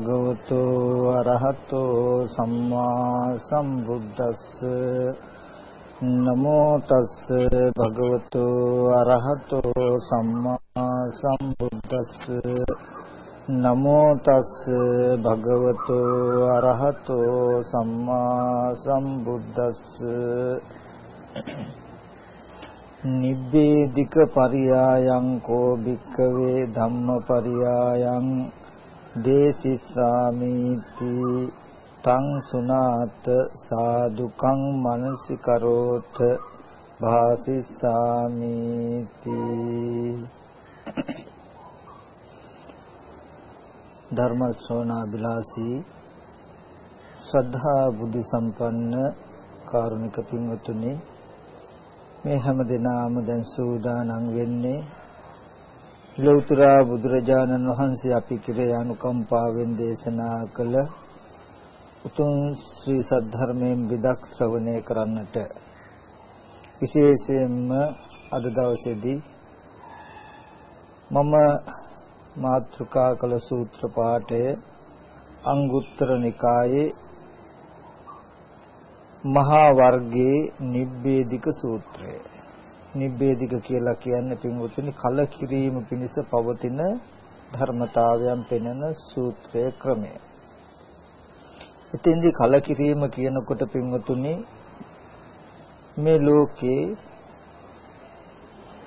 තස්ස භගවතු අරහතෝ සම්මා සම්බුද්දස්ස. නමෝ තස්ස භගවතු අරහතෝ සම්මා සම්බුද්දස්ස. නමෝ තස්ස භගවතු අරහතෝ සම්මා සම්බුද්දස්ස. නිබ්බේධික පරියායං කෝ භික්කවේ ධම්මපරියායං දේසිස්සාමිති තං සුනාත සාදුකං මනසිකරෝත භාසිස්සාමිති ධර්ම ශ්‍රවණා බිලාසී ශ්‍රද්ධා බුද්ධ සම්පන්න කාරුණික පින්වතුනි මේ හැම දිනාම දැන් සූදානම් වෙන්නේ ලෞතර බුදුරජාණන් වහන්සේ අපි කෙරේ අනුකම්පාවෙන් දේශනා කළ උතුම් ශ්‍රී සද්ධර්මයෙන් විදක් ශ්‍රවණය කරන්නට විශේෂයෙන්ම අද දවසේදී මම මාතෘකා කළ සූත්‍ර පාඨය අංගුත්තර නිකායේ මහා වර්ගයේ නිබ්බේධික සූත්‍රය. නිබ්බේධික කියලා කියන්නේ පින්වතුනි කලකිරීම පිණිස පවතින ධර්මතාවයන් පෙන්වන සූත්‍රය ක්‍රමය. එතෙන්දී කලකිරීම කියනකොට පින්වතුනි මේ ලෝකේ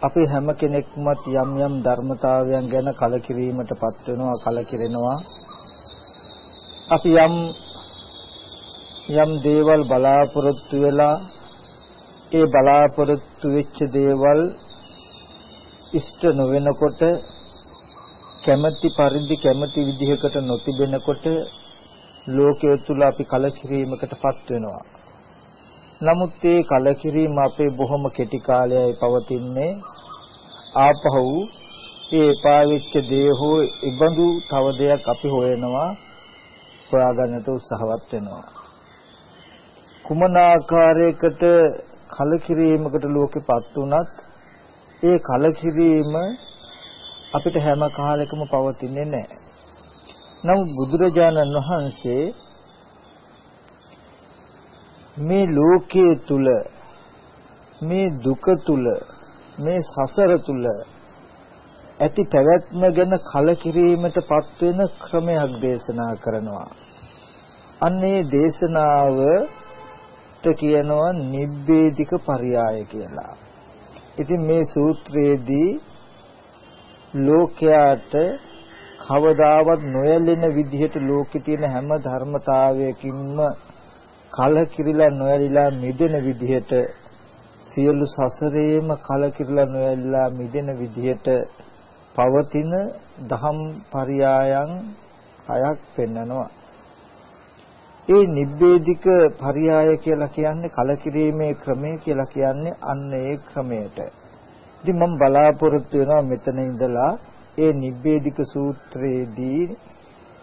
අපි හැම කෙනෙක්මත් යම් යම් ධර්මතාවයන් ගැන කලකිරීමටපත් වෙනවා කලකිරෙනවා අපි යම් යම් දේවල් බලාපොරොත්තු වෙලා ඒ බලාපොරොත්තු වෙච්ච දේවල් ඉෂ්ට නොවෙනකොට කැමැති පරිදි කැමැති විදිහකට නොතිබෙනකොට ලෝකයේ තුල අපි කලකිරීමකටපත් වෙනවා. නමුත් ඒ කලකිරීම අපේ බොහොම කෙටි කාලයයි පවතින්නේ ආපහු ඒ එපා වෙච්ච දේ හෝ ඉබඳු තව දෙයක් අපි හොයනවා හොයාගන්නට උත්සාහවත් වෙනවා. කුමන ආකාරයකට කලකිරීමකට ලෝකෙපත් උනත් ඒ කලකිරීම අපිට හැම කාලෙකම පවතින්නේ නැහැ. නමුත් බුදුරජාණන් වහන්සේ මේ ලෝකයේ තුල මේ දුක තුල මේ සසර තුල ඇති පැවැත්ම ගැන කලකිරීමටපත් වෙන ක්‍රමයක් දේශනා කරනවා. අන්නේ දේශනාව කියනවා නිබ්බේධික පරියාය කියලා. ඉතින් මේ සූත්‍රයේදී ලෝකයාට කවදාවත් නොයැලෙන විදිහට ලෝකේ තියෙන හැම ධර්මතාවයකින්ම කලකිරිලා නොයැලිලා මිදෙන විදිහට සියලු සසරේම කලකිරිලා නොයැලිලා මිදෙන විදිහට පවතින දහම් පරියායන් හයක් පෙන්නනවා ඒ නිබ්බේධික පරියාය කියලා කියන්නේ කලකිරීමේ ක්‍රමය කියලා කියන්නේ අන්න ඒ ක්‍රමයට. ඉතින් මම බලාපොරොත්තු වෙනවා මෙතන ඉඳලා ඒ නිබ්බේධික සූත්‍රයේදී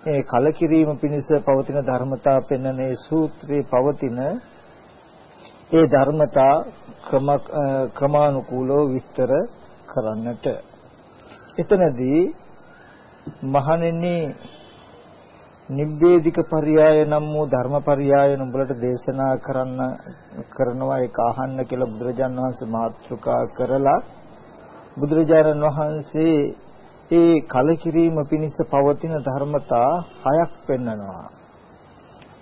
ඒ කලකිරීම පිණිස පවතින ධර්මතා පෙන්වන ඒ සූත්‍රයේ පවතින ඒ ධර්මතා ක්‍රම ක්‍රමානුකූලව විස්තර කරන්නට. එතනදී මහණෙනි නිබ්බේධික පర్యాయ නම් වූ ධර්ම පర్యాయන උඹලට දේශනා කරන්න කරනවා ඒක අහන්න කියලා බුදුරජාණන් වහන්සේ මාතෘකා කරලා බුදුරජාණන් වහන්සේ ඒ කලකිරීම පිණිස පවතින ධර්මතා හයක් පෙන්වනවා.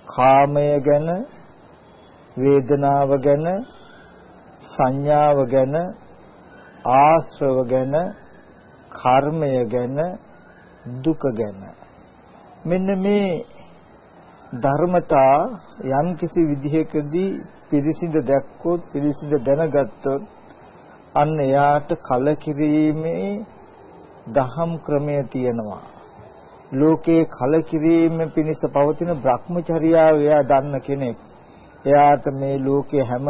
කාමය ගැන, වේදනාව ගැන, සංඥාව ගැන, ආශ්‍රව ගැන, කර්මය ගැන, දුක ගැන. මෙන්න මේ ධර්මතා යම් කිසි විදිහකදී පිරිසිඳ දැක්කොත් පිරිසිඳ දැනගත්තොත් අන්න එයාට කලකිරීමේ දහම් ක්‍රමය තියෙනවා. ලෝකේ කලකිරීම පිණිස පවතින Brahmacharyaව එයා දන්න කෙනෙක්. එයාට මේ ලෝකේ හැම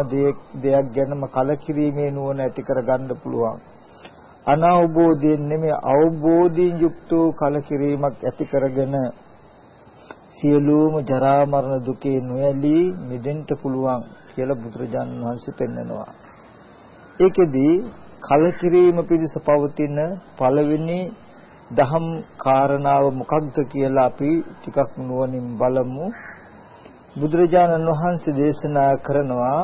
දෙයක් ගැනම කලකිරීමේ නුවණ ඇති කරගන්න පුළුවන්. අනවබෝධයෙන් නෙමෙයි අවබෝධයෙන් යුක්ත කලකිරීමක් ඇති කරගෙන සියලුම ජරා මරණ දුකේ නොයලී මිදෙන්න පුළුවන් කියලා බුදුරජාණන් වහන්සේ පෙන්නනවා. ඒකෙදි කලකිරීම පිණිස පවතින පළවෙනි දහම් කාරණාව මොකක්ද කියලා අපි ටිකක් නුවණින් බලමු. බුදුරජාණන් වහන්සේ දේශනා කරනවා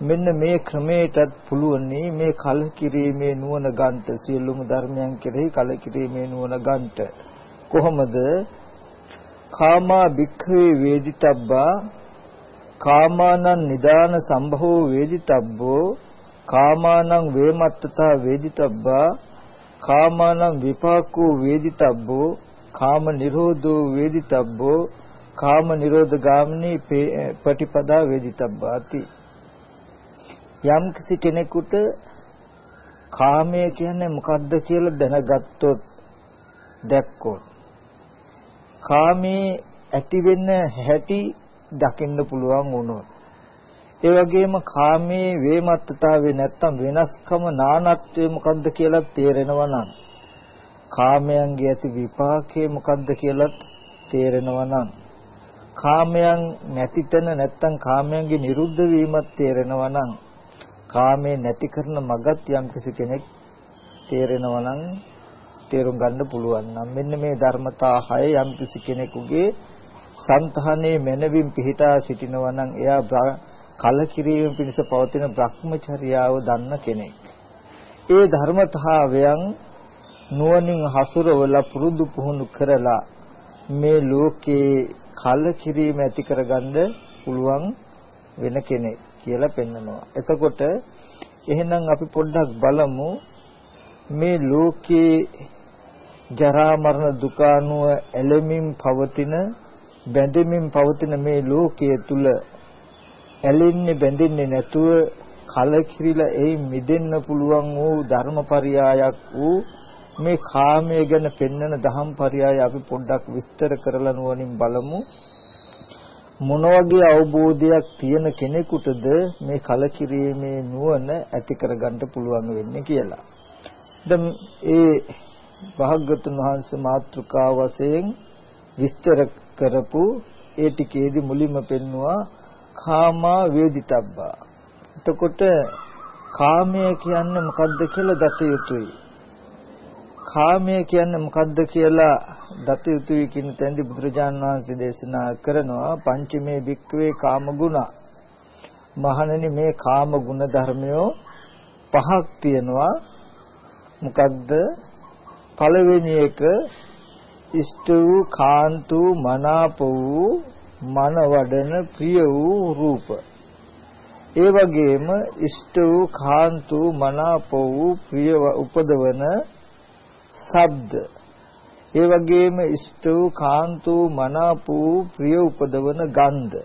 මෙන්න මේ ක්‍රමයටත් පුළුවනි මේ කලකිරීමේ නුවණ ගන්නට සියලුම ධර්මයන් කෙරෙහි කලකිරීමේ නුවණ ගන්නට. කොහොමද? කාමා භික්ඛවේ වේදිතබ්බා කාමානං නිදාන සම්භවෝ වේදිතබ්බෝ කාමානං වේමත්තතා වේදිතබ්බා කාමානං විපාකෝ වේදිතබ්බෝ කාම නිරෝධෝ වේදිතබ්බෝ කාම නිරෝධ ගාමිනී පටිපදා වේදිතබ්බාති. යම් කිසි කෙනෙකුට කාමය කියන්නේ මොකද්ද කියලා දැනගත්තොත් දැක්කොත් කාමේ ඇති වෙන්න හැටි දකින්න පුළුවන් වුණොත් ඒ වගේම කාමයේ වේමත්තතාවේ නැත්තම් වෙනස්කම නානත්වයේ මොකද්ද කියලා තේරෙනවා නම් කාමයන්ගේ ඇති විපාකයේ මොකද්ද කියලා තේරෙනවා නම් කාමයන් නැතිතන නැත්තම් කාමයන්ගේ නිරුද්ධ වීමත් තේරෙනවා නම් කාමේ නැති කරන මගත් යම්කිසි කෙනෙක් තේරෙනවා නම් තේරුම් ගන්න පුළුවන් නම් මෙන්න මේ ධර්මතා හය යම්කිසි කෙනෙකුගේ సంతහනේ මනවින් පිහිටා සිටිනවා නම් එයා කලකිරීම පිණිස පවතින භ්‍රමචර්යාව දන්න කෙනෙක්. ඒ ධර්මතාවයන් නුවණින් හසුරවලා පුරුදු පුහුණු කරලා මේ ලෝකේ කලකිරීම ඇති කරගන්න පුළුවන් වෙන කෙනෙක් කියලා පෙන්නනවා. එතකොට එහෙනම් අපි පොඩ්ඩක් බලමු මේ ලෝකේ ජරා මරණ දුක අනුව ඇලෙමින් පවතින බැඳෙමින් පවතින මේ ලෝකයේ තුල ඇලෙන්නේ බැඳෙන්නේ නැතුව කලකිරිලා ඒ මිදෙන්න පුළුවන් වූ ධර්මපරියායක් වූ මේ කාමය ගැන පෙන්වන ධම්පරියාය අපි පොඩ්ඩක් විස්තර කරලා නුවණින් බලමු මොන වගේ අවබෝධයක් තියෙන කෙනෙකුටද මේ කලකිරීමේ නුවණ ඇති කරගන්න පුළුවන් වෙන්නේ කියලා. දැන් ඒ භාග්‍යතුන් වහන්සේ මාත්‍රිකා වශයෙන් විස්තර කරපු ඒ ටිකේදී මුලින්ම පෙන්නවා කාමා වේදිතබ්බා. එතකොට කාමය කියන්නේ මොකද්ද කියලා දත යුතුයි. කාමය කියන්නේ මොකද්ද කියලා දත යුතුයි කියන තැනදී බුදුරජාන් වහන්සේ දේශනා කරනවා පංචමේ භික්ඛවේ කාම ගුණ. මහණෙනි මේ කාම ගුණ ධර්මයෝ පහක් තියෙනවා. මොකද්ද? පළවෙනි එක ඉෂ්ට වූ කාන්ත වූ මනාප වූ මන වඩන ප්‍රිය වූ රූප ඒ වගේම ඉෂ්ට වූ කාන්ත වූ මනාප වූ ප්‍රිය උපදවන ශබ්ද ඒ වගේම ඉෂ්ට වූ කාන්ත වූ මනාප වූ ප්‍රිය උපදවන ගන්ධ.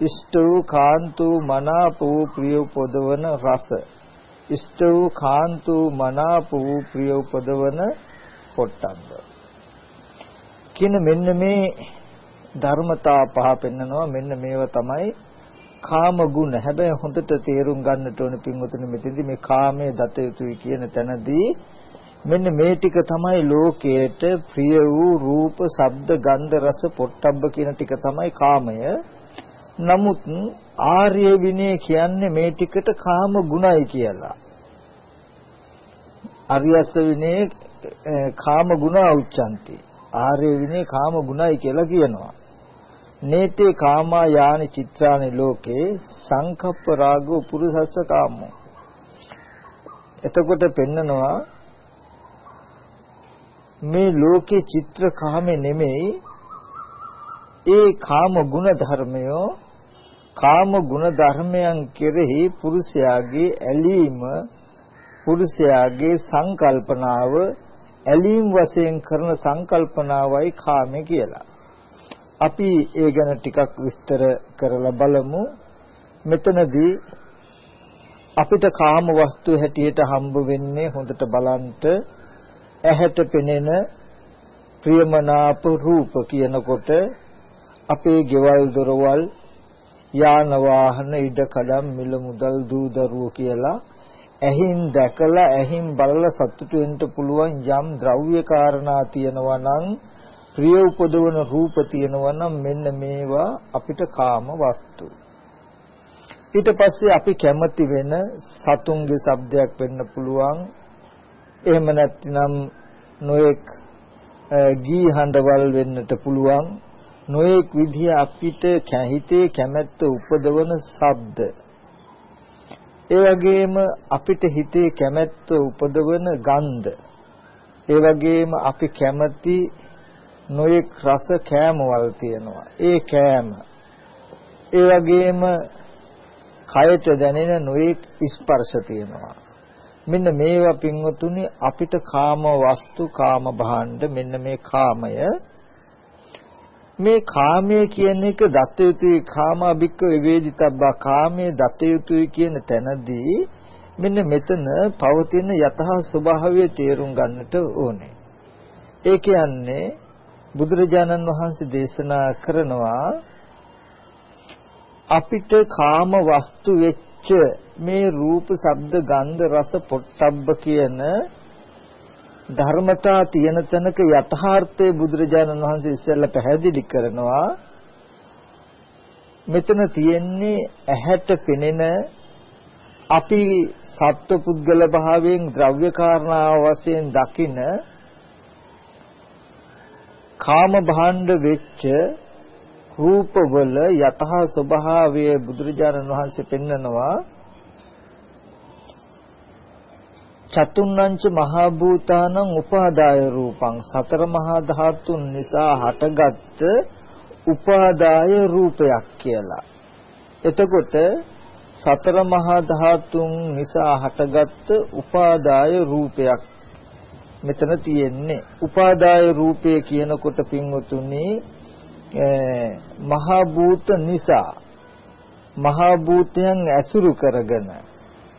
ඉෂ්ට වූ කාන්ත වූ මනාප වූ ප්‍රිය උපදවන රස. ඉෂ්ට වූ කාන්ත වූ මනාප වූ ප්‍රිය උපදවන පොට්ටබ්බ. කියන මෙන්න මේ ධර්මතා පහ පෙන්නනවා. මෙන්න මේවා තමයි කාම ගුණ. හැබැයි හොඳට තේරුම් ගන්නට ඕන පින්වතුනි මෙතෙදි මේ කාමයේ දත යුතුයි කියන තැනදී මෙන්න මේ ටික තමයි ලෝකයට ප්‍රිය වූ රූප, ශබ්ද, ගන්ධ, රස, පොට්ටබ්බ කියන ටික තමයි කාමය. නමුත් ආර්ය විනය කියන්නේ මේ ටිකට කාම ගුණයි කියලා. අරියස්ස විනයේ කාම ගුණ උච්චන්ති. ආර්ය විනය කාම ගුණයි කියලා කියනවා. නේතේ කාමා යානි චිත්‍රානි ලෝකේ සංකප්ප රාගෝ පුරුසස්ස කාමෝ එතකොට පෙන්නනවා මේ ලෝකේ චිත්‍ර කාමේ නෙමෙයි ඒ කාම ගුණ ධර්මයෝ කාම ගුණ ධර්මයන් කෙරෙහි පුරුෂයාගේ ඇලීම පුරුෂයාගේ සංකල්පනාව ඇලීම් වශයෙන් කරන සංකල්පනාවයි කාමය කියලා අපි ඒ ගැන ටිකක් විස්තර කරලා බලමු. මෙතනදී අපිට කාම වස්තු හැටියට හම්බ වෙන්නේ හොඳට බලන්ට ඇහැට පෙනෙන ප්‍රියමනාප රූප කියනකොට අපේ ගෙවල් දොරවල් යාන වාහන ඉඩ කඩම් මිල මුදල් දූ දරුවෝ කියලා ඇහින් දැකලා ඇහින් බලලා සතුටු වෙන්න පුළුවන් යම් ද්‍රව්‍ය කාරණා තියෙනවා නම් ප්‍රිය උපදවන රූප තියෙනවා නම් මෙන්න මේවා අපිට කාම වස්තු. ඊට පස්සේ අපි කැමති වෙන සතුන්ගේ ශබ්දයක් වෙන්න පුළුවන්. එහෙම නැත්නම් නොඑක් ගී හඬවල් වෙන්නට පුළුවන්. නොඑක් විදිහ අපිට හිතේ කැමැත්ත උපදවන ශබ්ද. ඒ වගේම අපිට හිතේ කැමැත්ත උපදවන ගන්ධ. ඒ වගේම අපි කැමති නොයෙක් රස කෑමවල් තියෙනවා. ඒ කෑම. ඒ වගේම කයට දැනෙන නොයෙක් ස්පර්ශ තියෙනවා. මෙන්න මේවා පින්වතුනි අපිට කාම වස්තු කාම භාණ්ඩ මෙන්න මේ කාමය මේ කාමය කියන එක දත යුතුයි කාමාභික්ක විවේදිතබ්බා කාමයේ දත යුතුයි කියන තැනදී මෙන්න මෙතන පවතින යතහ ස්වභාවය තේරුම් ගන්නට ඕනේ. ඒ කියන්නේ බුදුරජාණන් වහන්සේ දේශනා කරනවා අපිට කාම වස්තු වෙච්ච මේ රූප, ශබ්ද, ගන්ධ, රස, පොට්ටබ්බ කියන ධර්මතා තියෙන තැනක යථාර්ථය බුදුරජාණන් වහන්සේ ඉස්සෙල්ලා පැහැදිලි කරනවා. මෙතන තියෙන්නේ ඇහැට පෙනෙන අපි සත්ව පුද්ගල භාවයෙන් ද්‍රව්‍ය කාරණා වශයෙන් දකින කාම භාණ්ඩ වෙච්ච රූපවල යතහ ස්වභාවය බුදුරජාණන් වහන්සේ පෙන්නනවා. චතුන්නංච මහා භූතානං උපාදාය රූපං සතර මහා ධාතුන් නිසා හටගත් උපාදාය රූපයක් කියලා. එතකොට සතර මහා ධාතුන් නිසා හටගත් උපාදාය රූපයක් මෙතන තියෙන්නේ. උපාදාය රූපය කියනකොට පින්වතුනි මහා භූත නිසා මහා භූතයන් ඇසුරු කරගෙන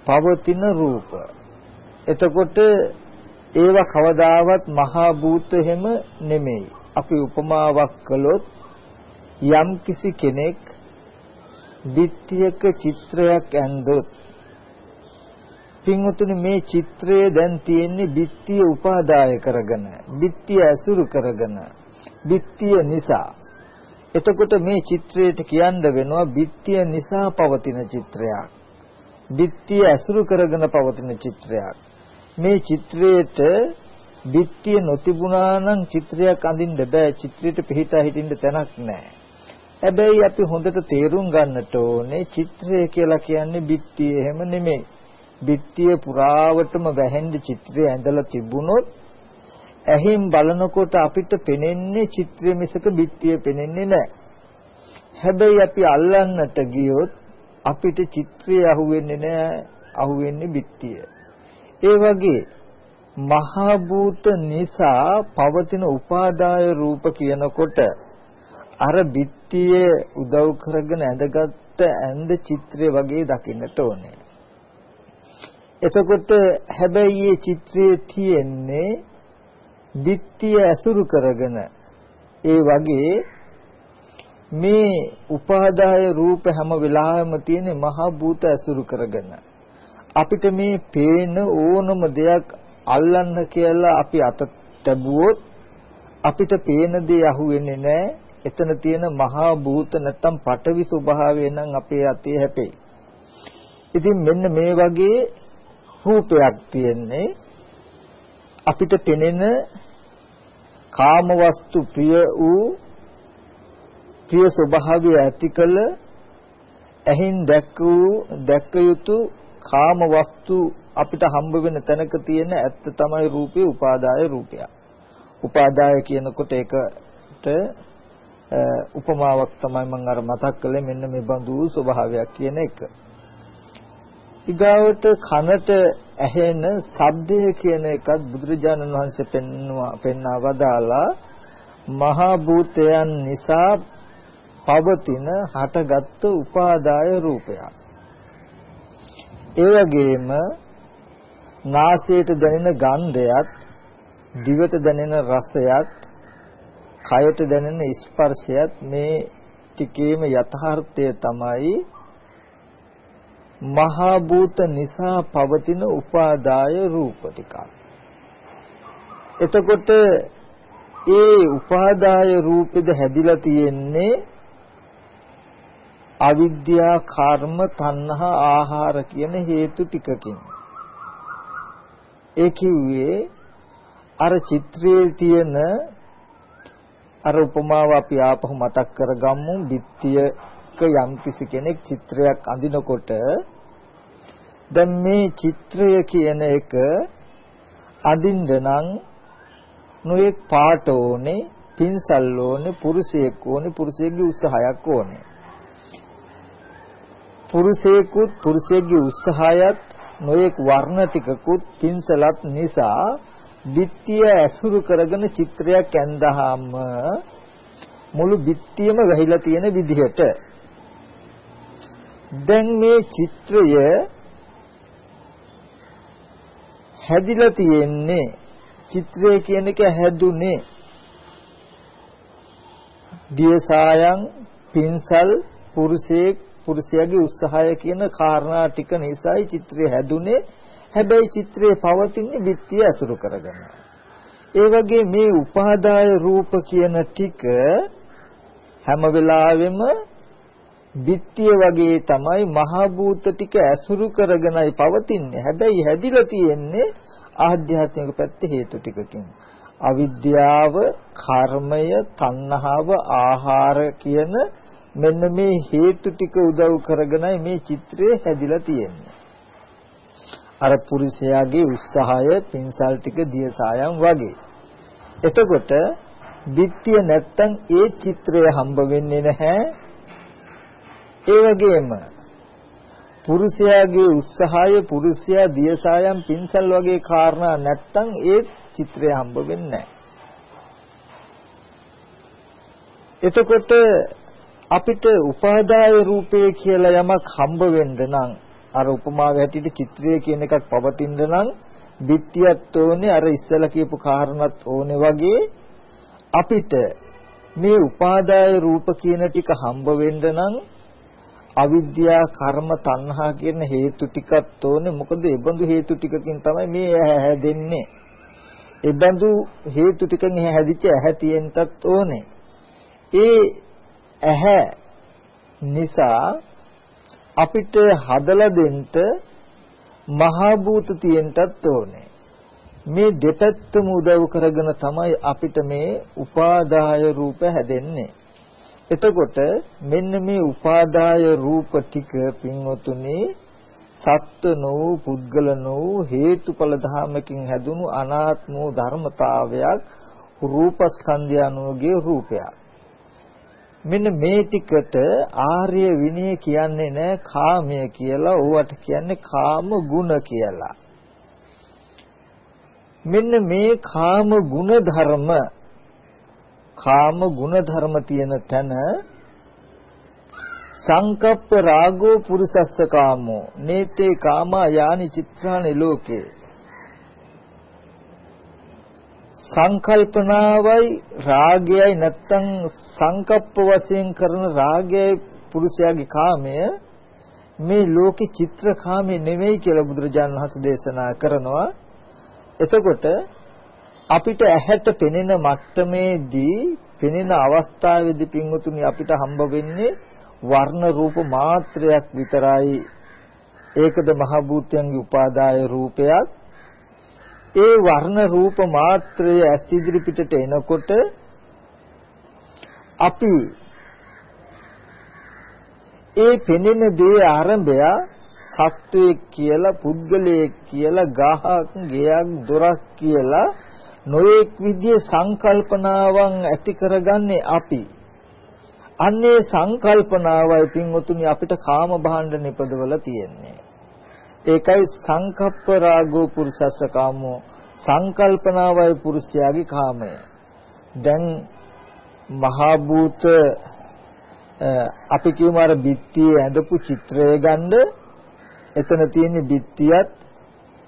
පවතින රූප එතකොට ඒවා කවදාවත් මහා භූත හැම නෙමෙයි. අපි උපමාවක් කළොත් යම් කිසි කෙනෙක් බිත්තියක චිත්‍රයක් ඇඳොත් පින්වතුනි මේ චිත්‍රය දැන් තියෙන්නේ බිත්තිය උපාදාය කරගෙන බිත්තිය ඇසුරු කරගෙන බිත්තිය නිසා. එතකොට මේ චිත්‍රයට කියන්න වෙනවා බිත්තිය නිසා පවතින චිත්‍රයක්. බිත්තිය ඇසුරු කරගෙන පවතින චිත්‍රයක්. මේ චිත්‍රයට බිත්තිය නොතිබුණා නම් චිත්‍රයක් අඳින්න බෑ චිත්‍රයට පිහිටා හිටින්න තැනක් නැහැ. හැබැයි අපි හොඳට තේරුම් ගන්නට ඕනේ චිත්‍රය කියලා කියන්නේ බිත්තිය එහෙම නෙමෙයි. බිත්තිය පුරාවටම වැහෙන්න චිත්‍රය ඇඳලා තිබුණොත් ඇහින් බලනකොට අපිට පෙනෙන්නේ චිත්‍රය මිසක බිත්තිය පෙනෙන්නේ නැහැ. හැබැයි අපි අල්ලන්නට ගියොත් අපිට චිත්‍රය අහුවෙන්නේ නැහැ අහුවෙන්නේ බිත්තිය. ඒ වගේ මහා භූත නිසා පවතින උපාදාය රූප කියනකොට අර බිත්තිය උදව් කරගෙන ඇඳගත්ත ඇඳ චිත්‍රය වගේ දකින්නට ඕනේ. එතකොට හැබැයි මේ චිත්‍රයේ තියෙන්නේ බිත්තිය ඇසුරු කරගෙන ඒ වගේ මේ උපාදාය රූප හැම වෙලාවෙම තියෙන මහ භූත ඇසුරු කරගෙන අපිට මේ පේන ඕනම දෙයක් අල්ලන්න කියලා අපි අත තැබුවොත් අපිට පේන දේ අහුවෙන්නේ නැහැ. එතන තියෙන මහා භූත නැත්තම් පටවි ස්වභාවය නම් අපේ අතේ හැපේ. ඉතින් මෙන්න මේ වගේ රූපයක් තියෙන්නේ අපිට පෙනෙන කාම වස්තු ප්‍රිය වූ ප්‍රිය ස්වභාවය ඇති කළ ඇහින් දැක්ක වූ දැක්ක යුතු කාම වස්තු අපිට හම්බ වෙන තැනක තියෙන ඇත්ත තමයි රූපේ උපාදාය රූපය. උපාදාය කියනකොට ඒකට උපමාවක් තමයි මම අර මතක් කළේ මෙන්න මේ බඳු ස්වභාවයක් කියන එක. ඊගාවට කනට ඇහෙන ශබ්දය කියන එකත් බුදුරජාණන් වහන්සේ පෙන්වා පෙන්වා වදාලා මහා භූතයන් නිසා පවතින හටගත් උපාදාය රූපයක්. ඒ වගේම නාසයට දැනෙන ගන්ධයත් දිවට දැනෙන රසයත් කයට දැනෙන ස්පර්ශයත් මේ ටිකේම යථාර්ථය තමයි මහා භූත නිසා පවතින උපාදාය රූප ටිකක්. එතකොට ඒ උපාදාය රූපෙද හැදිලා තියෙන්නේ අවිද්‍යා කර්ම තණ්හා ආහාර කියන හේතු ටිකකින්. ඒ කිව්වේ අර චිත්‍රයේ තියෙන අර උපමාව අපි ආපහු මතක් කරගමු. බිත්තියක යම්කිසි කෙනෙක් චිත්‍රයක් අඳිනකොට දැන් මේ චිත්‍රය කියන එක අඳින්න නම් නොඑක් පාට ඕනේ පින්සල් ඕනේ පුරුෂයෙක් ඕනේ පුරුෂයෙක්ගේ උත්සාහයක් ඕනේ. පුරුෂයෙකුත් පුරුෂයෙක්ගේ උත්සාහයත් නොඑක් වර්ණ ටිකකුත් පින්සලත් නිසා බිත්තිය ඇසුරු කරගෙන චිත්‍රයක් ඇඳහම මුළු බිත්තියම වැහිලා තියෙන විදිහට. දැන් මේ චිත්‍රය හැදිලා තියෙන්නේ චිත්‍රය කියන එක හැදුනේ දියසායන් පින්සල් පුරුෂයෙක් පුරුෂයාගේ උත්සාහය කියන කාරණා ටික නිසායි චිත්‍රය හැදුනේ හැබැයි චිත්‍රයේ පවතින්නේ බිත්තිය අසුරු කරගෙන. ඒ වගේ මේ උපාදාය රූප කියන ටික හැම වෙලාවෙම බිත්තිය වගේ තමයි මහ භූත ටික ඇසුරු කරගෙනයි පවතින්නේ. හැබැයි හැදිලා තියෙන්නේ ආධ්‍යාත්මික පැත්ත හේතු ටිකකින්. අවිද්‍යාව, කර්මය, තණ්හාව, ආහාර කියන මෙන්න මේ හේතු ටික උදව් කරගෙනයි මේ චිත්‍රය හැදිලා තියෙන්නේ. අර පුරුෂයාගේ උත්සාහය පින්සල් ටික දියසායම් වගේ. එතකොට ditthිය නැත්තම් ඒ චිත්‍රය හම්බ වෙන්නේ නැහැ. ඒ වගේම පුරුෂයාගේ උත්සාහය පුරුෂයා දියසායම් පින්සල් වගේ කාරණා නැත්තම් ඒ චිත්‍රය හම්බ වෙන්නේ නැහැ. එතකොට අපිට උපාදාය රූපය කියලා යමක් හම්බ වෙන්න නම් අර උපමාව හැටියට චිත්‍රය කියන එකක් පවතින්න නම් බිත්තියත් ඕනේ අර ඉස්සලා කියපු කාරණත් ඕනේ වගේ අපිට මේ උපාදාය රූප කියන ටික හම්බ වෙන්න නම් අවිද්‍යා කර්ම තණ්හා කියන හේතු ටිකත් ඕනේ. මොකද ඒ බඳු හේතු ටිකකින් තමයි මේ ඇහැ හැදෙන්නේ. ඒ බඳු හේතු ටිකෙන් ඇහැ හැදිච්ච ඇහැ තියෙන්නත් ඕනේ. ඒ ඇහැ නිසා අපිට හදලා දෙන්න මහා භූත තියෙන්නත් ඕනේ. මේ දෙපැත්තම උදව් කරගෙන තමයි අපිට මේ උපාදාය රූප හැදෙන්නේ. එතකොට මෙන්න මේ උපාදාය රූප ටික පින්වතුනි සත්ව නොවූ පුද්ගල නොවූ හේතුඵල ධාමකින් හැදුණු අනාත්ම ධර්මතාවයක් රූපස්කන්ධය අනුගේ රූපයක්. මෙන්න මේ ටිකට ආර්ය විනය කියන්නේ නෑ කාමය කියලා. ඕවට කියන්නේ කාම ගුණ කියලා. මෙන්න මේ කාම ගුණ ධර්ම කාම ගුණ ධර්ම තියෙන තැන සංකප්ප රාගෝ පුරුසස්ස කාමෝ. නේතේ කාමා යානි චිත්‍රානි ලෝකේ. සංකල්පනාවයි රාගයයි නැත්තම් සංකප්ප වශයෙන් කරන රාගයයි පුරුෂයාගේ කාමය. මේ ලෝකේ චිත්‍ර කාමේ නෙමෙයි කියලා බුදුරජාණන් වහන්සේ දේශනා කරනවා. එතකොට අපිට ඇහැට පෙනෙන මට්ටමේදී පෙනෙන අවස්ථාවේදී පින්වතුනි අපිට හම්බ වෙන්නේ වර්ණ රූප මාත්‍රයක් විතරයි. ඒකද මහ භූතයන්ගේ උපාදාය රූපයක්. ඒ වර්ණ රූප මාත්‍රය ඇස් ඉදිරි පිටට එනකොට අපි ඒ පෙනෙන දේ ආරම්භය සත්වයක් කියලා පුද්ගලයෙක් කියලා ගහක් ගෙයක් දොරක් කියලා නොඑක් විදිහේ සංකල්පනාවන් ඇති කරගන්නේ අපි. අන්නේ සංකල්පනාවයි පින්වතුනි අපිට කාම භාණ්ඩ නිපදවල තියෙන්නේ. ඒකයි සංකප්ප රාගෝ පුරුෂස්ස කාමෝ සංකල්පනාවයි පුරුෂයාගේ කාමය. දැන් මහා භූත අපි කියමු අර බිත්තියේ ඇඳපු චිත්‍රය ගන්න එතන තියෙන බිත්තියත්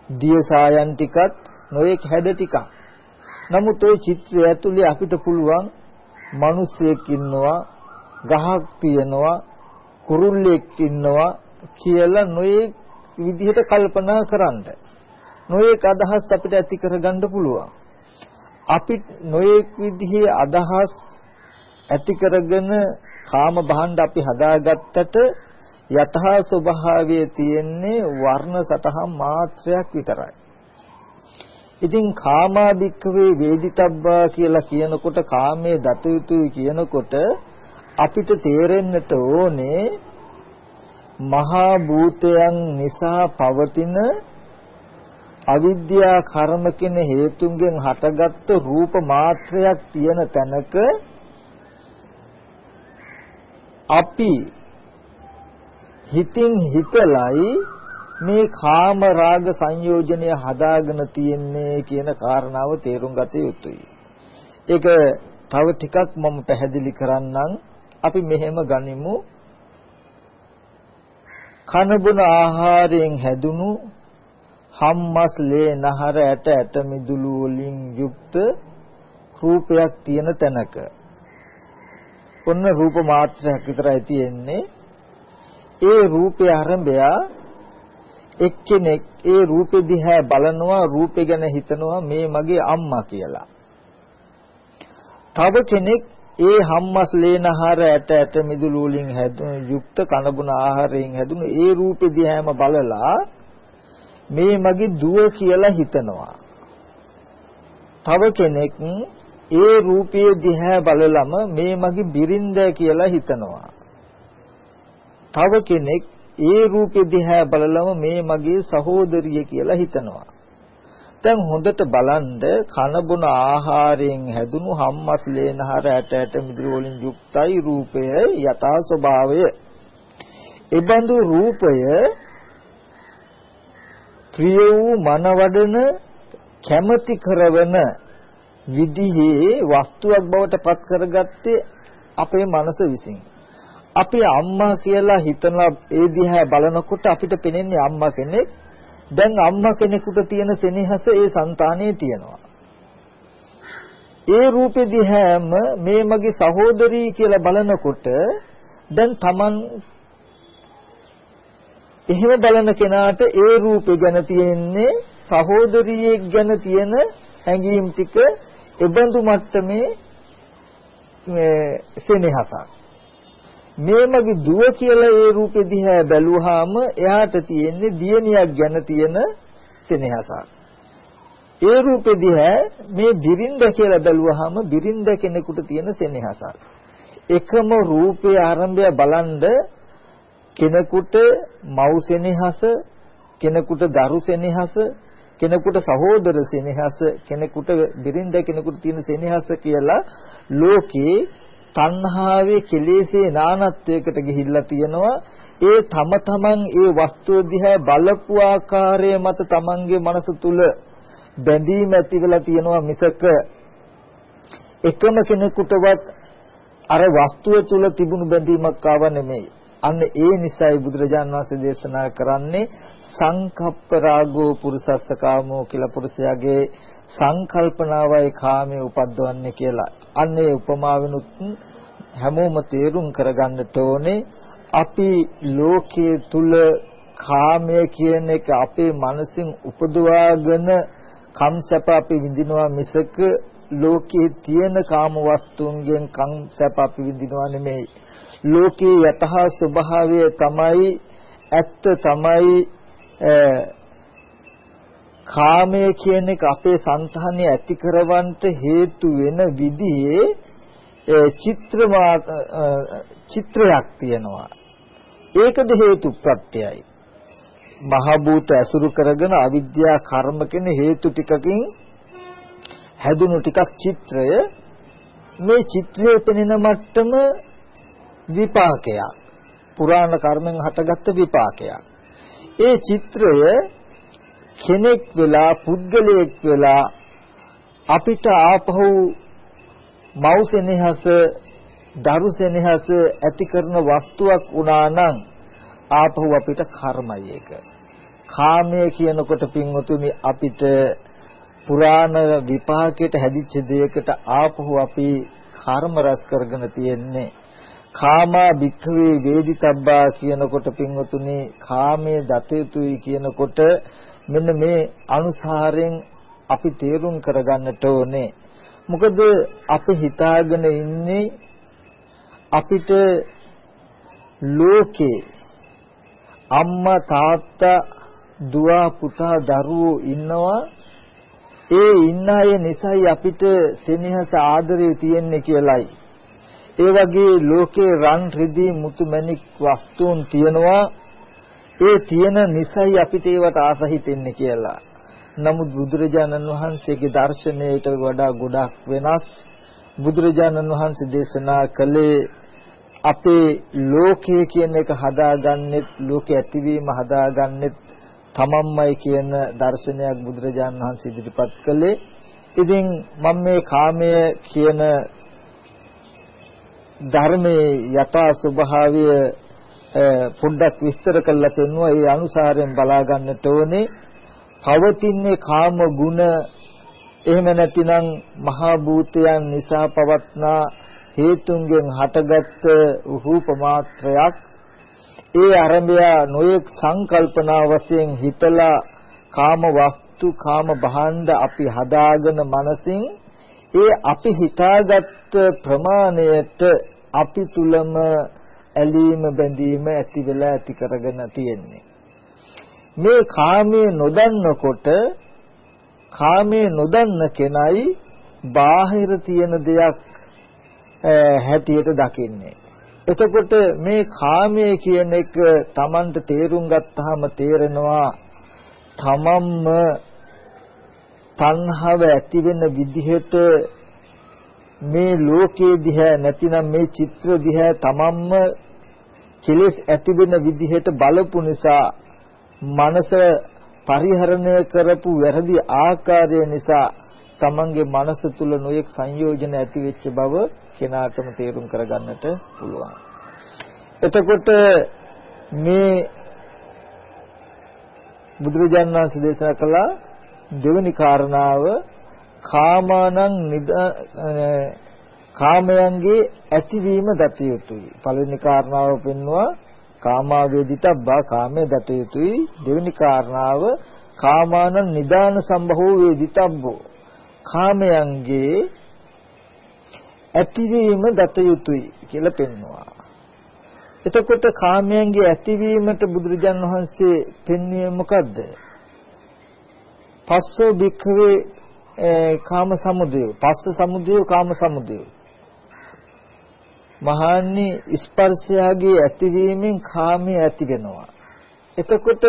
දිය සායන් ටිකත් නොයෙක් හැඩ ටිකක්. නමුත් ওই චිත්‍රය ඇතුලේ අපිට පුළුවන් මිනිසෙක් ඉන්නවා, ගහක් තියෙනවා, කුරුල්ලෙක් ඉන්නවා කියලා නොයෙක් විදිහට කල්පනා කරන්න. නොඑක අදහස් අපිට ඇති කරගන්න පුළුවන්. අපි නොඑක විදිහේ අදහස් ඇති කරගෙන කාම භාණ්ඩ අපි හදාගත්තට යථා ස්වභාවයේ තියෙන්නේ වර්ණ සටහන් මාත්‍රයක් විතරයි. ඉතින් කාමා භික්ඛවේ වේදිතබ්බා කියලා කියනකොට කාමයේ දත යුතුයි කියනකොට අපිට තේරෙන්නට ඕනේ මහා භූතයන් නිසා පවතින අවිද්‍යා කර්ම කියන හේතුන්ගෙන් හටගත්තු රූප මාත්‍රයක් තියෙන තැනක අපි හිතින් හිතලයි මේ කාම රාග සංයෝජනය හදාගෙන තියෙන්නේ කියන කාරණාව තේරුම් ගත යුතුයි. ඒක තව ටිකක් මම පැහැදිලි කරන්නම්. අපි මෙහෙම ගනිමු. කනබුන ආහාරයෙන් හැදුණු හම්මස් ලේ නහර ඇට ඇට මිදුළු වලින් යුක්ත රූපයක් තියෙන තැනක ඔන්න රූප මාත්‍රයක් විතරයි තියෙන්නේ ඒ රූපය ආරම්භය එක්කෙනෙක් ඒ රූපෙ දිහා බලනවා රූපේ ගැන හිතනවා මේ මගේ අම්මා කියලා. තව කෙනෙක් ඒ හම්මස් ලේනහර ඇට ඇට මිදුළු වලින් හැදුණු යුක්ත කනබුන ආහාරයෙන් හැදුණු ඒ රූපෙ දිහාම බලලා මේ මගේ දුව කියලා හිතනවා. තව කෙනෙක් ඒ රූපය දිහා බලලම මේ මගේ බිරින්ද කියලා හිතනවා. තව කෙනෙක් ඒ රූපෙ දිහා බලලම මේ මගේ සහෝදරිය කියලා හිතනවා. දැන් හොඳට බලන්න කන බොන ආහාරයෙන් හැදුණු හම්මස් ලේනහර ඇට ඇට මිදුළු වලින් යුක්තයි රූපය යථා ස්වභාවය. ඒබඳු රූපය ප්‍රිය වූ මනවඩන කැමැති කරවන විදිහේ වස්තුවක් බවට පත් කරගත්තේ අපේ මනස විසින්. අපේ අම්මා කියලා හිතන ඒ දිහා බලනකොට අපිට පෙනෙන්නේ අම්මා කෙනෙක්. දැන් අම්මා කෙනෙකුට තියෙන සෙනෙහස ඒ సంతානයේ තියෙනවා. ඒ රූපෙ දිහාම මේ මගේ සහෝදරී කියලා බලනකොට දැන් Taman එහෙම බලන කෙනාට ඒ රූපේ ගැන තියෙන්නේ සහෝදරියෙක් ගැන තියෙන හැඟීම් ටික එබඳු මට්ටමේ සෙනෙහසක්. මේ මගේ දුව කියලා ඒ රූපෙ දිහා බැලුවාම එයාට තියෙන්නේ දියණියක් ගැන තියෙන සෙනෙහසක්. ඒ රූපෙ දිහා මේ බිරින්ද කියලා බැලුවාම බිරින්ද කෙනෙකුට තියෙන සෙනෙහසක්. එකම රූපේ ආරම්භය බලන්ද කෙනෙකුට මව් සෙනෙහස, කෙනෙකුට දරු සෙනෙහස, කෙනෙකුට සහෝදර සෙනෙහස, කෙනෙකුට බිරින්ද කෙනෙකුට තියෙන සෙනෙහස කියලා ලෝකේ තණ්හාවේ කෙලෙසේ නානත්වයකට ගිහිල්ලා තියෙනවා. ඒ තම තමන් ඒ වස්තුව දිහා බලපු ආකාරය මත තමන්ගේ මනස තුල බැඳීම ඇති වෙලා තියෙනවා මිසක. එකම කෙනෙකුටවත් අර වස්තුව තුල තිබුණු බැඳීමක් ආව නෙමෙයි. අන්න ඒ නිසයි බුදුරජාන් වහන්සේ දේශනා කරන්නේ සංකප්ප රාගෝ පුරුසස්ස කාමෝ කියලා පුරුෂයාගේ සංකල්පනාවයි කාමයේ උපද්දවන්නේ කියලා. අන්න ඒ උපමාවෙනුත් හැමෝම තේරුම් කරගන්නට ඕනේ අපි ලෝකයේ තුල කාමය කියන එක අපේ මනසින් උපදවාගෙන කම්සප අපි විඳිනවා මිසක ලෝකයේ තියෙන කාම වස්තුන්ගෙන් කම්සප අපි විඳිනවා නෙමෙයි. ලෝකේ යතහ ස්වභාවය තමයි ඇත්ත තමයි කාමය කියන එක අපේ సంతානෙ ඇති කරවන්නට හේතු වෙන විදිහේ චිත්‍රමා චිත්‍රයක් තියෙනවා ඒකද හේතු ප්‍රත්‍යයයි මහ භූත ඇසුරු කරගෙන අවිද්‍යා කර්ම කියන හේතු ටිකකින් හැදුණු ටිකක් චිත්‍රය මේ චිත්‍රයේ පෙනෙන මට්ටම විපාකයක්. පුරාණ කර්මෙන් හටගත්ත විපාකයක්. ඒ චිත්‍රය කෙනෙක් වෙලා පුද්ගලයෙක් වෙලා අපිට ආපහු මෞසෙනෙහස දරුසෙනෙහස ඇති කරන වස්තුවක් වුණා නම් ආපහු අපිට කර්මය ඒක. කාමය කියනකොට පින්වතුනි අපිට පුරාණ විපාකයට හැදිච්ච දෙයකට ආපහු අපි කර්ම රැස් කරගෙන තියෙන්නේ කාමා භික්ඛවේ වේදිතබ්බා කියනකොට පින්වතුනි කාමයේ දතේතුයි කියනකොට මෙන්න මේ අනුසාරයෙන් අපි තේරුම් කරගන්නට ඕනේ. මොකද අපි හිතාගෙන ඉන්නේ අපිට ලෝකේ අම්මා තාත්තා දුව පුතා දරුවෝ ඉන්නවා. ඒ ඉන්න අය නිසයි අපිට සෙනෙහස ආදරය තියෙන්නේ කියලයි. ඒ වගේ ලෝකේ රන් රිදී මුතු මැණික් වස්තුන් තියනවා. ඒ තියෙන නිසයි අපිට ඒවට ආස හිතෙන්නේ කියලා. නමුත් බුදුරජාණන් වහන්සේගේ දර්ශනයට වඩා ගොඩක් වෙනස්. බුදුරජාණන් වහන්සේ දේශනා කළේ අපේ ලෝකය කියන එක හදාගන්නෙත් ලෝකේ ඇතිවීම හදාගන්නෙත් තමන්මයි කියන දර්ශනයක් බුදුරජාණන් වහන්සේ ඉදිරිපත් කළේ. ඉතින් මම මේ කාමය කියන ධර්මයේ යථා ස්වභාවය පොඩ්ඩක් විස්තර කරලා පෙන්වුවා ඒ අනුසාරයෙන් බලා ගන්නට ඕනේ පවතින්නේ කාම ගුණ. එහෙම නැතිනම් මහා භූතයන් නිසා පවත්නා හේතුන්ගෙන් හටගත් රූප මාත්‍රයක්. ඒ අරඹය නොයෙක් සංකල්පනා වශයෙන් හිතලා කාම වස්තු කාම භාණ්ඩ අපි හදාගෙන මනසින් ඒ අපි හිතාගත් ප්‍රමාණයට අපි තුලම ඇලීම බැඳීම ඇති වෙලා ඇති කරගෙන තියෙන්නේ. මේ කාමයේ නොදන්නකොට කාමයේ නොදන්න කෙනයි බාහිර තියෙන දෙයක් හැටියට දකින්නේ. එතකොට මේ කාමයේ කියන එක Tamanට තේරුම් ගත්තාම තේරෙනවා තමන්ම තණ්හාව ඇති වෙන විදිහට මේ ලෝකයේ දිහා නැතිනම් මේ චිත්‍ර දිහා තමන්ම කෙලෙස් ඇති වෙන විදිහට බලපු නිසා මනස පරිහරණය කරපු වැරදි ආකාරය නිසා තමන්ගේ මනස තුල නොයෙක් සංයෝජන ඇති වෙච්ච බව කෙනාටම තේරුම් කරගන්නට පුළුවන්. එතකොට මේ බුදුරජාණන් වහන්සේ දේශනා කළ දෙවෙනි කාරණාව කාමානං කාමයන්ගේ ඇතිවීම දත යුතුයි. පළවෙනි කාරණාව පෙන්වුවා කාමා වේදිතබ්බා කාමයේ දත යුතුයි. දෙවෙනි කාරණාව කාමානං නිදාන සම්භවෝ වේදිතබ්බෝ කාමයන්ගේ ඇතිවීම දත යුතුයි කියලා පෙන්වුවා. එතකොට කාමයන්ගේ ඇතිවීමට බුදුරජාන් වහන්සේ පෙන්වුවේ මොකද්ද? පස්සෝ භික්ඛවේ කාම සමුදය. පස්ස සමුදය කාම සමුදය. මහානි ස්පර්ශයගේ ඇතිවීමෙන් කාමය ඇති වෙනවා. එතකොට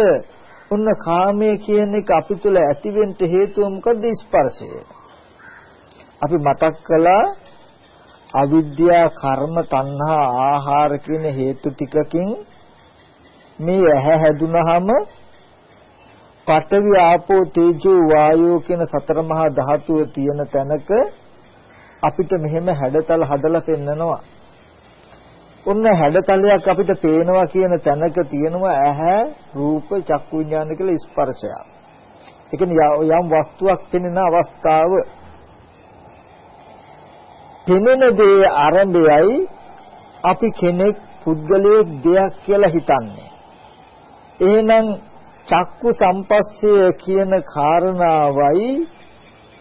ඔන්න කාමය කියන එක අපි තුල ඇතිවෙන්න හේතුව මොකද්ද ස්පර්ශය. අපි මතක් කළා අවිද්‍යා කර්ම තණ්හා ආහාර කියන හේතු ටිකකින් මේ ඇහැ හැදුනහම පඨවි ආපෝ තේජෝ වායෝ කියන සතර මහා ධාතුව තියෙන තැනක අපිට මෙහෙම හැඩතල හදලා පෙන්නනවා. ඔන්න හැඩතලයක් අපිට පේනවා කියන තැනක තියෙනවා ඇහැ රූප චක්කු විඥාන කියලා ස්පර්ශයක්. ඒ කියන්නේ යම් වස්තුවක් පෙනෙන අවස්ථාව පෙනෙන දේ ආරම්භයයි අපි කෙනෙක් පුද්ගලයෙක් දෙයක් කියලා හිතන්නේ. එහෙනම් චක්කු සම්පස්සය කියන කාරණාවයි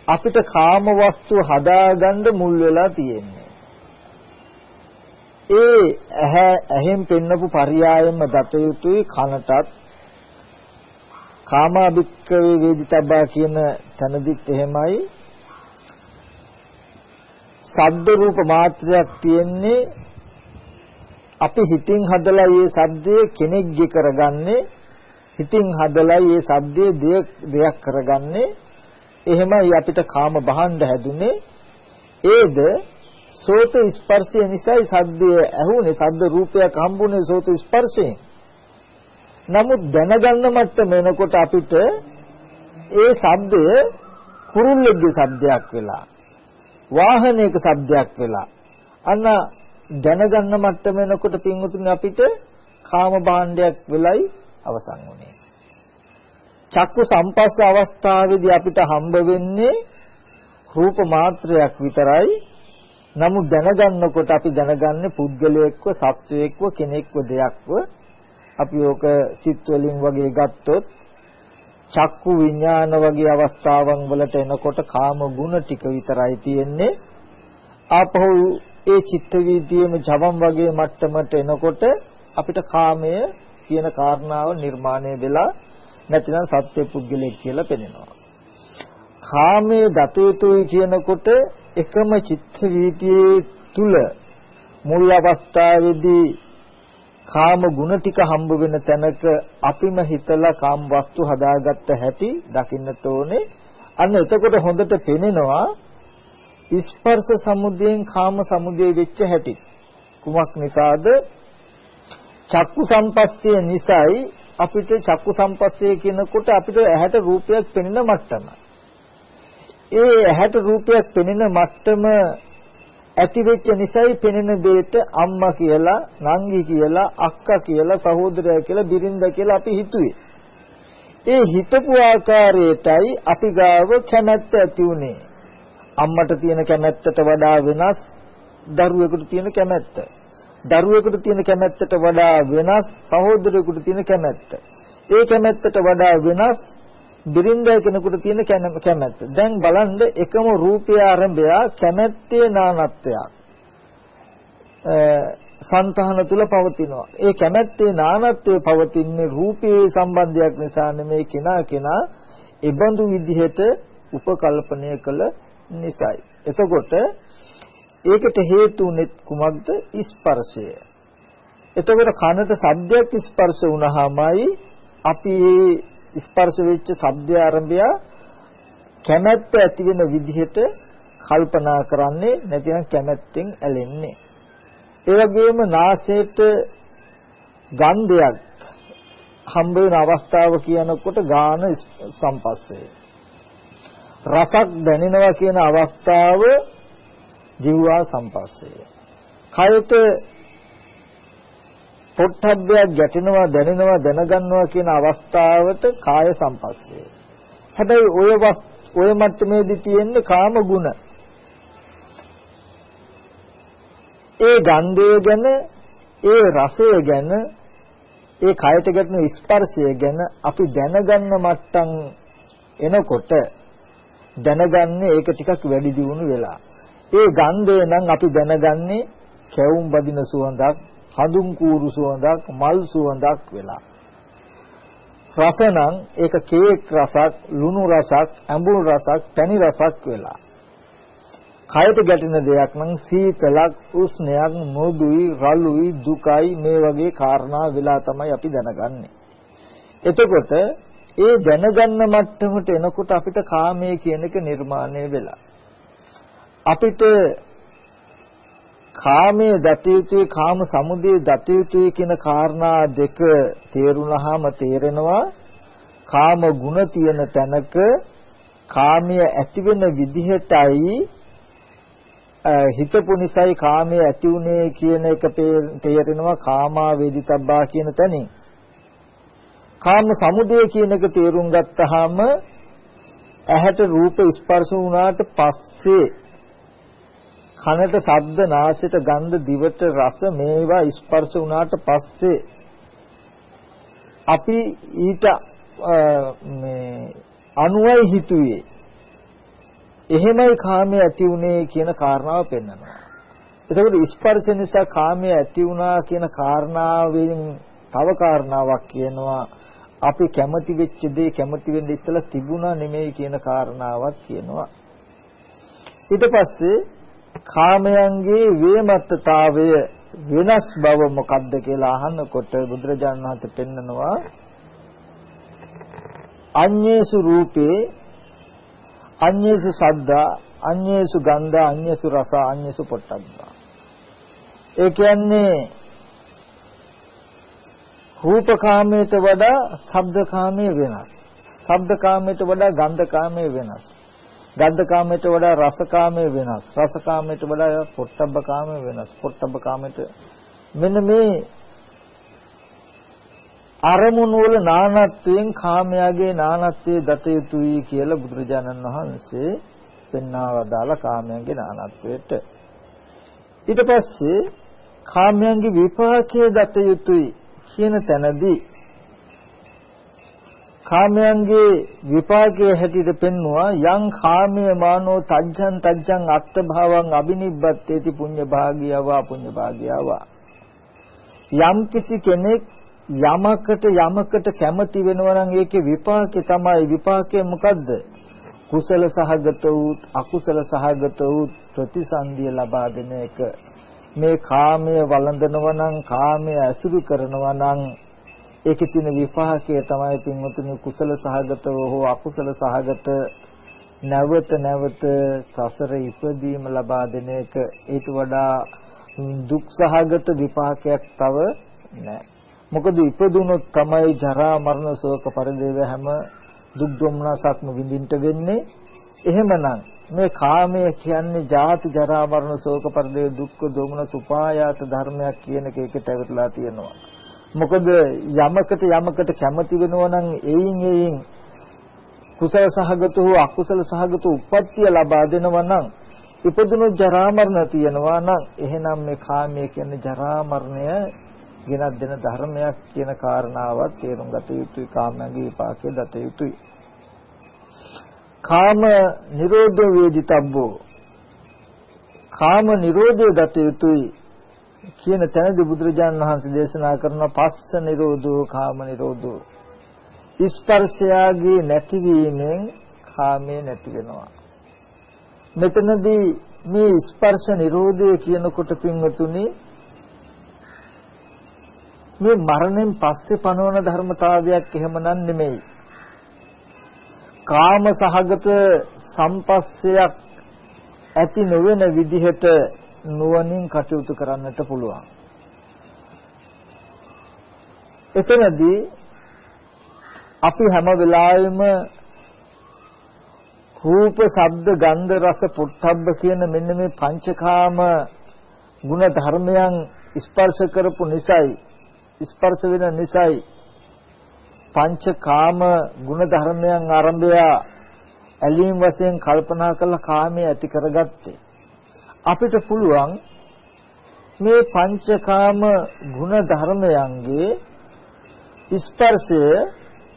අපිට කාම වස්තු හදාගන්න මුල් වෙලා තියෙන්නේ. ඒ ඇහැ ඇහෙන් පෙන්නපු පරියායෙම දත යුතුයි කනටත්. කාමාභික්කවේ වේදිතබ්බා කියන තැනදිත් එහෙමයි. ශබ්ද රූප මාත්‍රයක් තියෙන්නේ. අපි හිතින් හදලා මේ ශබ්දය කෙනෙක්ගේ කරගන්නේ හිතින් හදලා මේ ශබ්දයේ දෙයක් කරගන්නේ. එහෙමයි අපිට කාම බහණ්ඩ හැදුනේ. ඒද සෝත ස්පර්ශය නිසායි සද්දය ඇහුනේ. සද්ද රූපයක් හම්බුනේ සෝත ස්පර්ශයෙන්. නමුත් දැනගන්න මට්ටම එනකොට අපිට ඒ ශබ්දය කුරුල්ලෙක්ගේ ශබ්දයක් වෙලා වාහනයක ශබ්දයක් වෙලා. අන්න දැනගන්න මට්ටම එනකොට පින්වතුනි අපිට කාම භාණ්ඩයක් වෙලයි අවසන් වුනේ. චක්කු සම්පස්ස අවස්ථාවේදී අපිට හම්බ වෙන්නේ රූප මාත්‍රයක් විතරයි. නමුත් දැනගන්නකොට අපි දැනගන්නේ පුද්ගලයෙක්ව, සත්වයෙක්ව, කෙනෙක්ව, දෙයක්ව. අපි ඕක සිත් වලින් වගේ ගත්තොත් චක්කු විඥාන වගේ අවස්ථාවන් වලට එනකොට කාම ගුණ ටික විතරයි තියෙන්නේ. ආපහු ඒ චිත්ත වීදියේම ජවම් වගේ මට්ටමට එනකොට අපිට කාමය කියන කාරණාව නිර්මාණය වෙලා නැතිනම් සත්‍ය පුද්ගලෙක් කියලා පෙනෙනවා. කාමයේ දත යුතුයි කියනකොට එකම චිත්ත වීතියේ තුල මුල් අවස්ථාවේදී කාම ගුණ ටික හම්බ වෙන තැනක අපිම හිතලා කාම වස්තු හදාගත්ත හැටි දකින්නට ඕනේ. අන්න එතකොට හොඳට පෙනෙනවා ස්පර්ශ සමුදයෙන් කාම සමුදය වෙච්ච හැටි. කුමක් නිසාද? චක්කු සම්පස්සේ නිසයි අපිට චක්කු සම්පස්සේ කියනකොට අපිට ඇහැට රූපයක් පෙනෙන මට්ටම. ඒ ඇහැට රූපයක් පෙනෙන මට්ටම ඇති වෙච්ච නිසයි පෙනෙන දෙයට අම්මා කියලා, නංගි කියලා, අක්කා කියලා, සහෝදරයා කියලා, බිරින්දා කියලා අපි හිතුවේ. ඒ හිතපු ආකාරයටයි අපි ගාව කැමැත්ත ඇති උනේ. අම්මට තියෙන කැමැත්තට වඩා වෙනස් දරුවෙකුට තියෙන කැමැත්ත. දරුවෙකුට තියෙන කැමැත්තට වඩා වෙනස් සහෝදරයෙකුට තියෙන කැමැත්ත. ඒ කැමැත්තට වඩා වෙනස් බිරින්දා කෙනෙකුට තියෙන කැමැත්ත. දැන් බලන්න එකම රූපය ආරම්භය කැමැත්තේ නානත්වයක්. సంతහන තුල පවතිනවා. ඒ කැමැත්තේ නානත්වයේ පවතින්නේ රූපයේ සම්බන්ධයක් නිසා නෙමෙයි කෙනා කෙනා ඒබඳු විදිහට උපකල්පනය කළ නිසායි. එතකොට ඒකට හේතු උනේ කුමක්ද? ස්පර්ශය. එතකොට කනට ශබ්දයක් ස්පර්ශ වුණාමයි අපි ස්පර්ශ වෙච්ච ශබ්දය ආරම්භය කැමැත්ත ඇති වෙන විදිහට කල්පනා කරන්නේ නැතිනම් කැමැත්තෙන් ඇලෙන්නේ. ඒ වගේම නාසයට ගන්ධයක් හම්බ වෙන අවස්ථාව කියනකොට ගාන සම්පස්සේ. රසක් දැනෙනවා කියන අවස්ථාව ජීවා සම්පස්සේ. කයට පොට්ටබ්බයක් ගැටෙනවා දැනෙනවා දැනගන්නවා කියන අවස්ථාවට කාය සම්පස්සේ. හැබැයි ඔය ඔය මට්ටමේදී තියෙන්නේ කාම ගුණ. ඒ ගන්ධය ගැන ඒ රසය ගැන ඒ කයට ගැටෙන ස්පර්ශය ගැන අපි දැනගන්න මට්ටම් එනකොට දැනගන්නේ ඒක ටිකක් වැඩි දියුණු වෙලා. ඒ ගන්ධය නම් අපි දැනගන්නේ කැවුම් බදින සුවඳක්, හඳුන් කූරු සුවඳක්, මල් සුවඳක් වෙලා. රස නම් ඒක කේක් රසක්, ලුණු රසක්, ඇඹුල් රසක්, පැණි රසක් වෙලා. කයට ගැටෙන දෙයක් නම් සීතලක්, උෂ්ණයක්, මෘදුයි, රළුයි, දුකයි මේ වගේ කාරණා වෙලා තමයි අපි දැනගන්නේ. එතකොට ඒ දැනගන්න මට්ටමට එනකොට අපිට කාමයේ කියන එක නිර්මාණය වෙලා අපිට කාමයේ දතියුතුයි කාම සමුදය දතියුතුයි කියන කාරණා දෙක තේරුණාම තේරෙනවා. කාම ගුණ තියෙන තැනක කාමයේ ඇති වෙන විදිහටයි හිතපු නිසායි කාමයේ ඇති උනේ කියන එක තේරෙනවා කාමා වේදිතබ්බා කියන තැනින්. කාම සමුදය කියන එක තේරුම් ගත්තාම ඇහැට රූප ස්පර්ශ වුණාට පස්සේ කනට ශබ්ද නාසයට ගන්ධ දිවට රස මේවා ස්පර්ශ වුණාට පස්සේ අපි ඊට මේ අනුවයි හිතුවේ එහෙමයි කාමයේ ඇති උනේ කියන කාරණාව පෙන්වනවා. එතකොට ස්පර්ශ නිසා කාමයේ ඇති වුණා කියන කාරණාවෙන් තව කාරණාවක් කියනවා අපි කැමති වෙච්ච දේ කැමති වෙන්න ඉස්සලා තිබුණා නෙමෙයි කියන කාරණාවක් කියනවා. ඊට පස්සේ කාමයන්ගේ වේමත්තතාවය වෙනස් බව මොකක්ද කියලා අහනකොට බුදුරජාණන් වහන්සේ පෙන්නනවා අඤ්ඤේසු රූපේ අඤ්ඤේසු සද්දා අඤ්ඤේසු ගන්ධා අඤ්ඤේසු රස අඤ්ඤේසු පොට්ටබ්බා ඒ කියන්නේ රූපකාමයට වඩා ශබ්දකාමයේ වෙනස්. ශබ්දකාමයට වඩා ගන්ධකාමයේ වෙනස්. ගන්ධකාමයට වඩා රසකාමයේ වෙනස්. රසකාමයට වඩා පොට්ටබ්බකාමයේ වෙනස්. පොට්ටබ්බකාමයට මෙන්න මේ අරමුණු වල නානත්වයෙන් කාමයාගේ නානත්වයේ දත යුතුයි කියලා බුදුරජාණන් වහන්සේ පෙන්වා කාමයන්ගේ නානත්වයට ඊට පස්සේ කාමයන්ගේ විපාකයේ දත යුතුයි කියන තැනදී කාමයන්ගේ විපාකයේ හැටියට පෙන්නවා යං කාමයේ මානෝ තජ්ජං තජ්ජං අත්ථභාවං අබිනිබ්බත්තේති පුඤ්ඤ භාගියවා පුඤ්ඤ භාගියවා යම් කිසි කෙනෙක් යමකට යමකට කැමති වෙනවා නම් ඒකේ විපාකේ තමයි. විපාකය මොකද්ද? කුසල සහගත වූ අකුසල සහගත වූ ප්‍රතිසන්දිය ලබා දෙන එක. මේ කාමය වළඳනවා නම් කාමය ඇසුරු කරනවා නම් ඒකේ තියෙන විපාකය තමයි පින්වතුනි කුසල සහගතව හෝ අකුසල සහගත නැවත නැවත සසර ඉපදීම ලබා දෙන එක ඊට වඩා දුක් සහගත විපාකයක් තව නැහැ. මොකද ඉපදුනොත් තමයි ජරා මරණ ශෝක පරිදේව හැම දුක් දුම්නසක්ම විඳින්න වෙන්නේ. එහෙමනම් මේ කාමය කියන්නේ ජාති ජරා මරණ ශෝක පරිදේව දුක්ඛ දෝමන සුපායාත ධර්මයක් කියන එක ඒකට ඇවිත්ලා තියෙනවා. මොකද යමකට යමකට කැමති වෙනවා නම් එයින් එයින් කුසල සහගත හෝ අකුසල සහගත උප්පත්තිය ලබා දෙනවා නම් ඉපදුණු ජරා මරණ තියෙනවා නම් එහෙනම් මේ කාමයේ කියන්නේ ජරා මරණය ගෙනත් දෙන ධර්මයක් කියන කාරණාවත් තේරුම් ගත යුතුයි. කාමයන්ගේ විපාකයේ දත යුතුයි. කාම නිරෝධ වේදිතබ්බෝ. කාම නිරෝධය දත යුතුයි. කියන තැනදී බුදුරජාණන් වහන්සේ දේශනා කරන පස්ස නිරෝධෝ කාම නිරෝධෝ. ස්පර්ශයාගේ නැතිවීමෙන් කාමයේ නැති වෙනවා. මෙතනදී මේ ස්පර්ශ නිරෝධය කියනකොට පින්වතුනි මේ මරණයෙන් පස්සේ පනවන ධර්මතාවයක් එහෙමනම් නෙමෙයි. කාම සහගත සම්පස්සයක් ඇති නොවන විදිහට නුවණින් කටයුතු කරන්නට පුළුවන්. එතනදී අපි හැම වෙලාවෙම රූප, ශබ්ද, ගන්ධ, රස, පොට්ටබ්බ කියන මෙන්න මේ පංචකාම ගුණ ධර්මයන් ස්පර්ශ කරපු නිසායි ස්පර්ශ වෙන නිසායි පංචකාම ගුණ ධර්මයන් ආරම්භය ඇලීම් වශයෙන් කල්පනා කරලා කාමයේ ඇති කරගත්තේ අපිට පුළුවන් මේ පංචකාම ගුණ ධර්මයන්ගේ ස්පර්ශය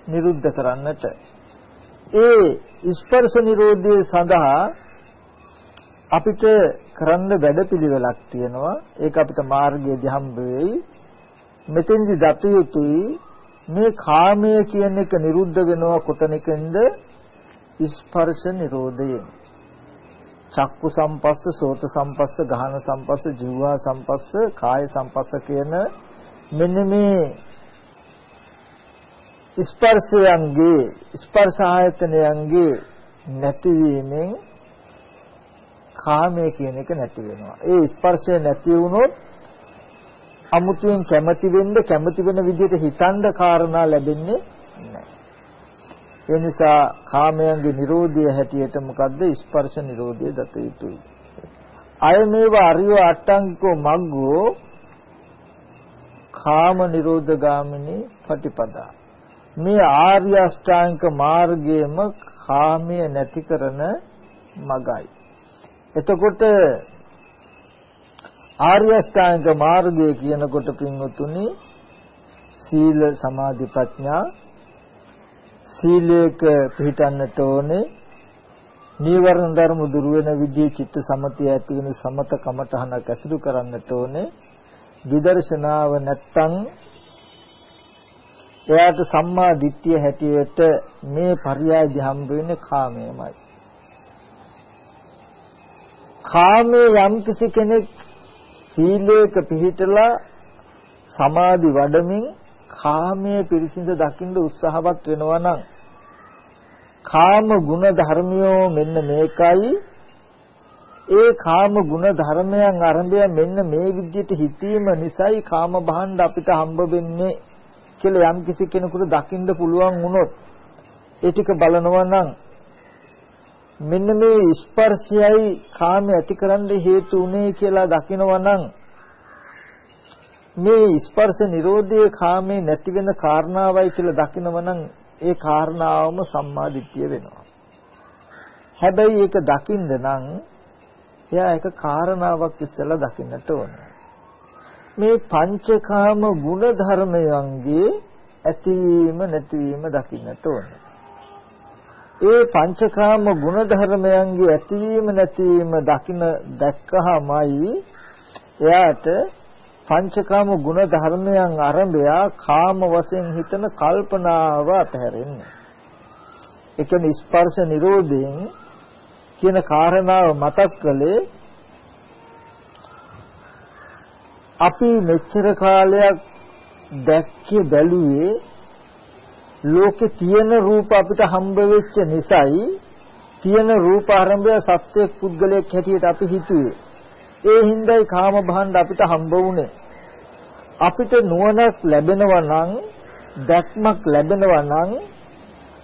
නිරුද්ධ කරන්නට. ඒ ස්පර්ශ නිරෝධය සඳහා අපිට කරන්න වැඩපිළිවෙලක් තියෙනවා. ඒක අපිට මාර්ගයේදී හම්බ වෙයි. මෙතෙන්දි දත යුතුයි මේ කාමය කියන එක නිරුද්ධ වෙනවා කොතනකින්ද? ස්පර්ශ නිරෝධයෙන්. චක්කු සම්පස්ස සෝත සම්පස්ස ගහන සම්පස්ස ජීවා සම්පස්ස කාය සම්පස්ස කියන මෙන්න මේ ස්පර්ශයන්ගේ ස්පර්ශ ආයතනයන්ගේ නැතිවීමෙන් කාමය කියන එක නැති වෙනවා. ඒ ස්පර්ශය නැති වුණොත් අමුතුවෙන් කැමති වෙන්න කැමති වෙන විදිහට හිතන්න කාරණා ලැබෙන්නේ නැහැ. ඒ නිසා කාමයන්ගේ Nirodha හැටියට මොකද්ද ස්පර්ශ Nirodha දත යුතුයි. අය මේව අරිය අට්ටංකෝ මග්ගෝ කාම නිරෝධ ගාමිනී පටිපදා මේ ආර්ය අෂ්ටාංග මාර්ගයේම කාමය නැති කරන මගයි. එතකොට ආර්ය අෂ්ටාංග මාර්ගය කියනකොට පින්වතුනි සීල සමාධි ප්‍රඥා සීලයක පිළිටන්නට ඕනේ නීවරණ ධර්ම දුර වෙන විදිහේ චිත්ත සමතිය ඇති වෙන සමත කමඨහනක් ඇසුරු කරන්නට ඕනේ විදර්ශනාව නැත්තම් එයාට සම්මා දිට්ඨිය හැටියට මේ පරියාය හම්බ වෙන්නේ කාමයමයි. කාමයේ යම් කිසි කෙනෙක් සීලයක පිහිටලා සමාධි වඩමින් කාමයේ පිරිසිඳ දකින්න උත්සාහවත් වෙනවා නම් කාම ගුණ ධර්මියෝ මෙන්න මේකයි. ඒ කාම ගුණ ධර්මයන් ආරම්භය මෙන්න මේ විදිහට හිතීම නිසායි කාම භාණ්ඩ අපිට හම්බ වෙන්නේ කියලා යම් කිසි කෙනෙකුට දකින්න පුළුවන් වුණොත් ඒ ටික බලනවා නම් මෙන්න මේ ස්පර්ශයයි කාම ඇතිකරන්න හේතු උනේ කියලා දකිනවා නම් මේ ස්පර්ශ නිරෝධයේ කාමේ නැති වෙන කාරණාවයි කියලා දකිනවා නම් ඒ කාරණාවම සම්මා දිට්ඨිය වෙනවා. හැබැයි ඒක දකින්න නම් එයා එක කාරණාවක් ඉස්සෙල්ලා දකින්නට ඕනේ. මේ පංචකාම ගුණ ධර්මයන්ගේ ඇතිවීම නැතිවීම දකින්නට ඕනේ. ඒ පංචකාම ගුණ ධර්මයන්ගේ ඇතිවීම නැතිවීම දකින දැක්කහමයි එයාට පංචකාම ගුණ ධර්මයන් අරඹයා කාම වශයෙන් හිතන කල්පනාව අතහැරෙන්නේ. ඒ කියන්නේ ස්පර්ශ නිරෝධයෙන් කියන කාරණාව මතක් කළේ අපි මෙච්චර කාලයක් දැක්කේ බැලුවේ ලෝකේ තියෙන රූප අපිට හම්බ වෙච්ච නිසායි තියෙන රූප ආරම්භය සත්‍ය පුද්ගලයෙක් හැටියට අපි හිතුවේ. ඒ හින්දායි කාම භාණ්ඩ අපිට හම්බ වුනේ. අපිට නුවණක් ලැබෙනවා නම් දැක්මක් ලැබෙනවා නම්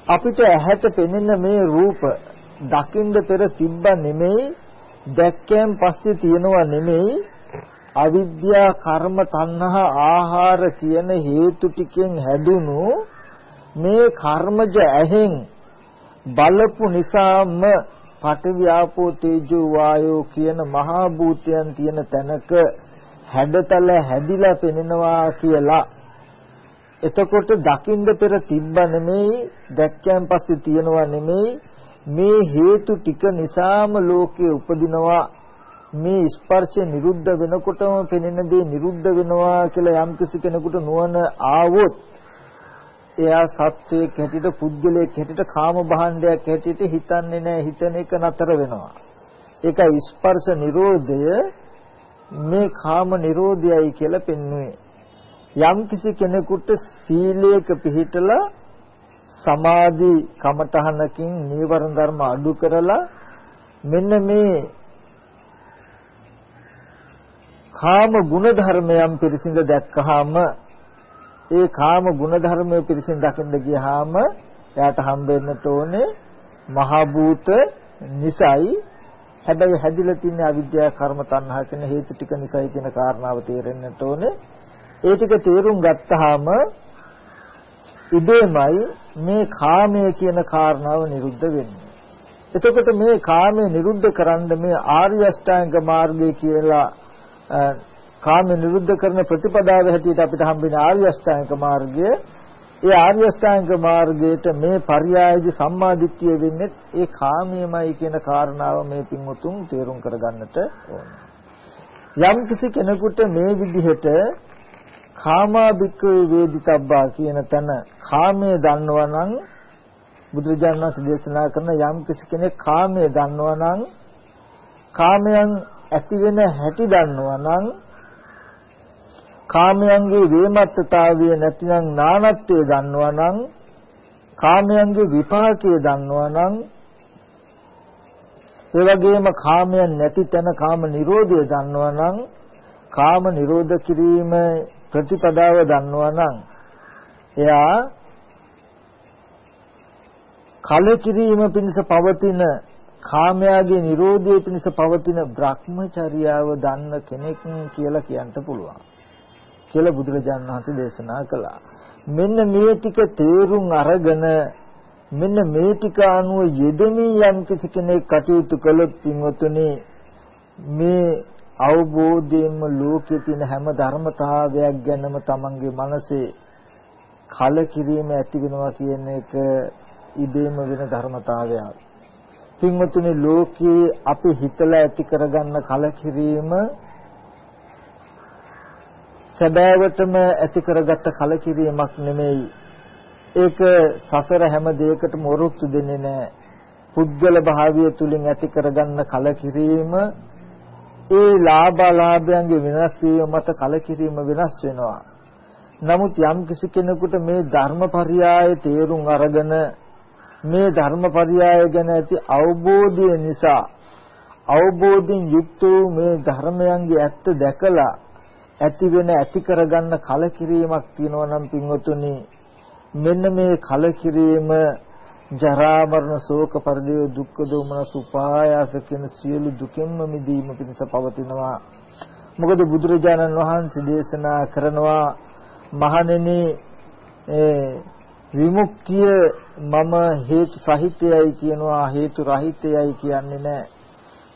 අපිට ඇහැට පෙනෙන මේ රූප දකින්ද පෙර තිබ්බ නෙමෙයි දැක්කයන් පස්සේ තියෙනවා නෙමෙයි අවිද්‍යා කර්ම තණ්හා ආහාර කියන හේතු ටිකෙන් හැදුණු මේ කර්මජ ඇහෙන් බලපු නිසාම පඨවි ආපෝ තේජෝ වායෝ කියන මහා භූතයන් තියෙන තැනක හැඩතල හැදිලා පෙනෙනවා කියලා. එතකොට දකින්ද පෙර තිබ්බ නෙමෙයි දැක්කයන් පස්සේ තියෙනවා නෙමෙයි මේ හේතු ටික නිසාම ලෝකයේ උපදිනවා. මේ ස්පර්ශය නිරුද්ධ වෙනකොටම පෙනෙන දේ නිරුද්ධ වෙනවා කියලා යම් කිසි කෙනෙකුට නුවණ ආවොත් එයා සත්වයක් හැටියට පුද්ගලයෙක් හැටියට කාම භාණ්ඩයක් හැටියට හිතන්නේ නැහැ. හිතන එක නතර වෙනවා. ඒකයි ස්පර්ශ නිරෝධය. මේ කාම නිරෝධයයි කියලා පෙන්වුවේ. යම් කිසි කෙනෙකුට සීලයක පිහිටලා සමාධි කමඨහනකින් නීවරණ ධර්ම අඩු කරලා මෙන්න මේ කාම ගුණ ධර්මයන් පිරිසිඳ දැක්කහම ඒ කාම ගුණ ධර්මයේ පිරිසිඳ දකින්න ගියාම එයාට හම්බෙන්නට ඕනේ මහ භූත නිසයි හැබැයි හැදිලා තියෙන අවිද්‍යාව කර්ම තණ්හා කියන හේතු ටික නිසයි කියන කාරණාව තේරෙන්නට ඕනේ ඒ ටික තේරුම් ගත්තාම ඉබේමයි මේ කාමය කියන කාරණාව නිරුද්ධ වෙන්නේ. එතකොට මේ කාමය නිරුද්ධ කරන්න මේ ආර්ය අෂ්ටාංග මාර්ගය කියලා කාම නිරුද්ධ කරන ප්‍රතිපදාව හැටියට අපිට හම්බෙන ආර්ය අෂ්ටාංගික මාර්ගය ඒ ආර්ය අෂ්ටාංගික මාර්ගයට මේ පర్యాయදි සම්මාදිට්ඨිය වෙන්නේ ඒ කාමයමයි කියන කාරණාව මේ පින්වතුන් තේරුම් කරගන්නට ඕන. යම් කිසි කෙනෙකුට මේ විදිහට කාමාභික වේදිතබ්බා කියන තැන කාමයේ දන්නවා නම් බුදුරජාණන් වහන්සේ දේශනා කරන යම් කිසි කෙනෙක් කාමයේ දන්නවා නම් කාමයන් ඇති වෙන හැටි දන්නවා නම් කාමයන්ගේ වේමත්තතාවය නැතිනම් නානත්වය දන්නවා නම් කාමයන්ගේ විපාකය දන්නවා නම් ඒ වගේම කාමයන් නැති තැන කාම නිරෝධය දන්නවා නම් කාම නිරෝධ කිරීම ප්‍රතිපදාව දන්නවා නම් එයා කලකිරීම පිණිස පවතින කාමයාගේ Nirodhe පිණිස පවතින Brahmacharyaව දන්න කෙනෙක් කියලා කියන්න පුළුවන්. කියලා බුදුරජාණන් වහන්සේ දේශනා කළා. මෙන්න මේ ටික තේරුම් අරගෙන මෙන්න මේ ටික අනුව යෙදෙමින් යම් කිසි කෙනෙක් කටයුතු කළොත් පින්වතුනි මේ අවබෝධයෙන්ම ලෝකයේ තියෙන හැම ධර්මතාවයක් ගැනම තමන්ගේ මනසේ කලකිරීම ඇති වෙනවා කියන එක ඉබේම වෙන ධර්මතාවයක්. පින්වතුනි ලෝකයේ අපි හිතලා ඇති කරගන්න කලකිරීම සැබෑවටම ඇති කරගත්ත කලකිරීමක් නෙමෙයි. ඒක සසර හැම දෙයකටම වරුත්තු දෙන්නේ නැහැ. පුද්ගල භාවය තුලින් ඇති කරගන්න කලකිරීම ඒ ලාභාලාභයන්ගේ වෙනස් වීම මත කලකිරීම වෙනස් වෙනවා. නමුත් යම් කිසි කෙනෙකුට මේ ධර්මපරියාය තේරුම් අරගෙන මේ ධර්මපරියාය ගැන ඇති අවබෝධය නිසා අවබෝධයෙන් යුක්ත වූ මේ ධර්මයන්ගේ ඇත්ත දැකලා ඇති වෙන ඇති කරගන්න කලකිරීමක් තියෙනවා නම් පින්වතුනි මෙන්න මේ කලකිරීම ජරා මරණ ශෝක පරිදේ දුක්ඛ දෝමනස උපායාස කියන සියලු දුකෙන්ම මිදීම පිණිස පවතිනවා. මොකද බුදුරජාණන් වහන්සේ දේශනා කරනවා මහණෙනි විමුක්තිය මම හේතු සහිතයයි කියනවා හේතු රහිතයයි කියන්නේ නැහැ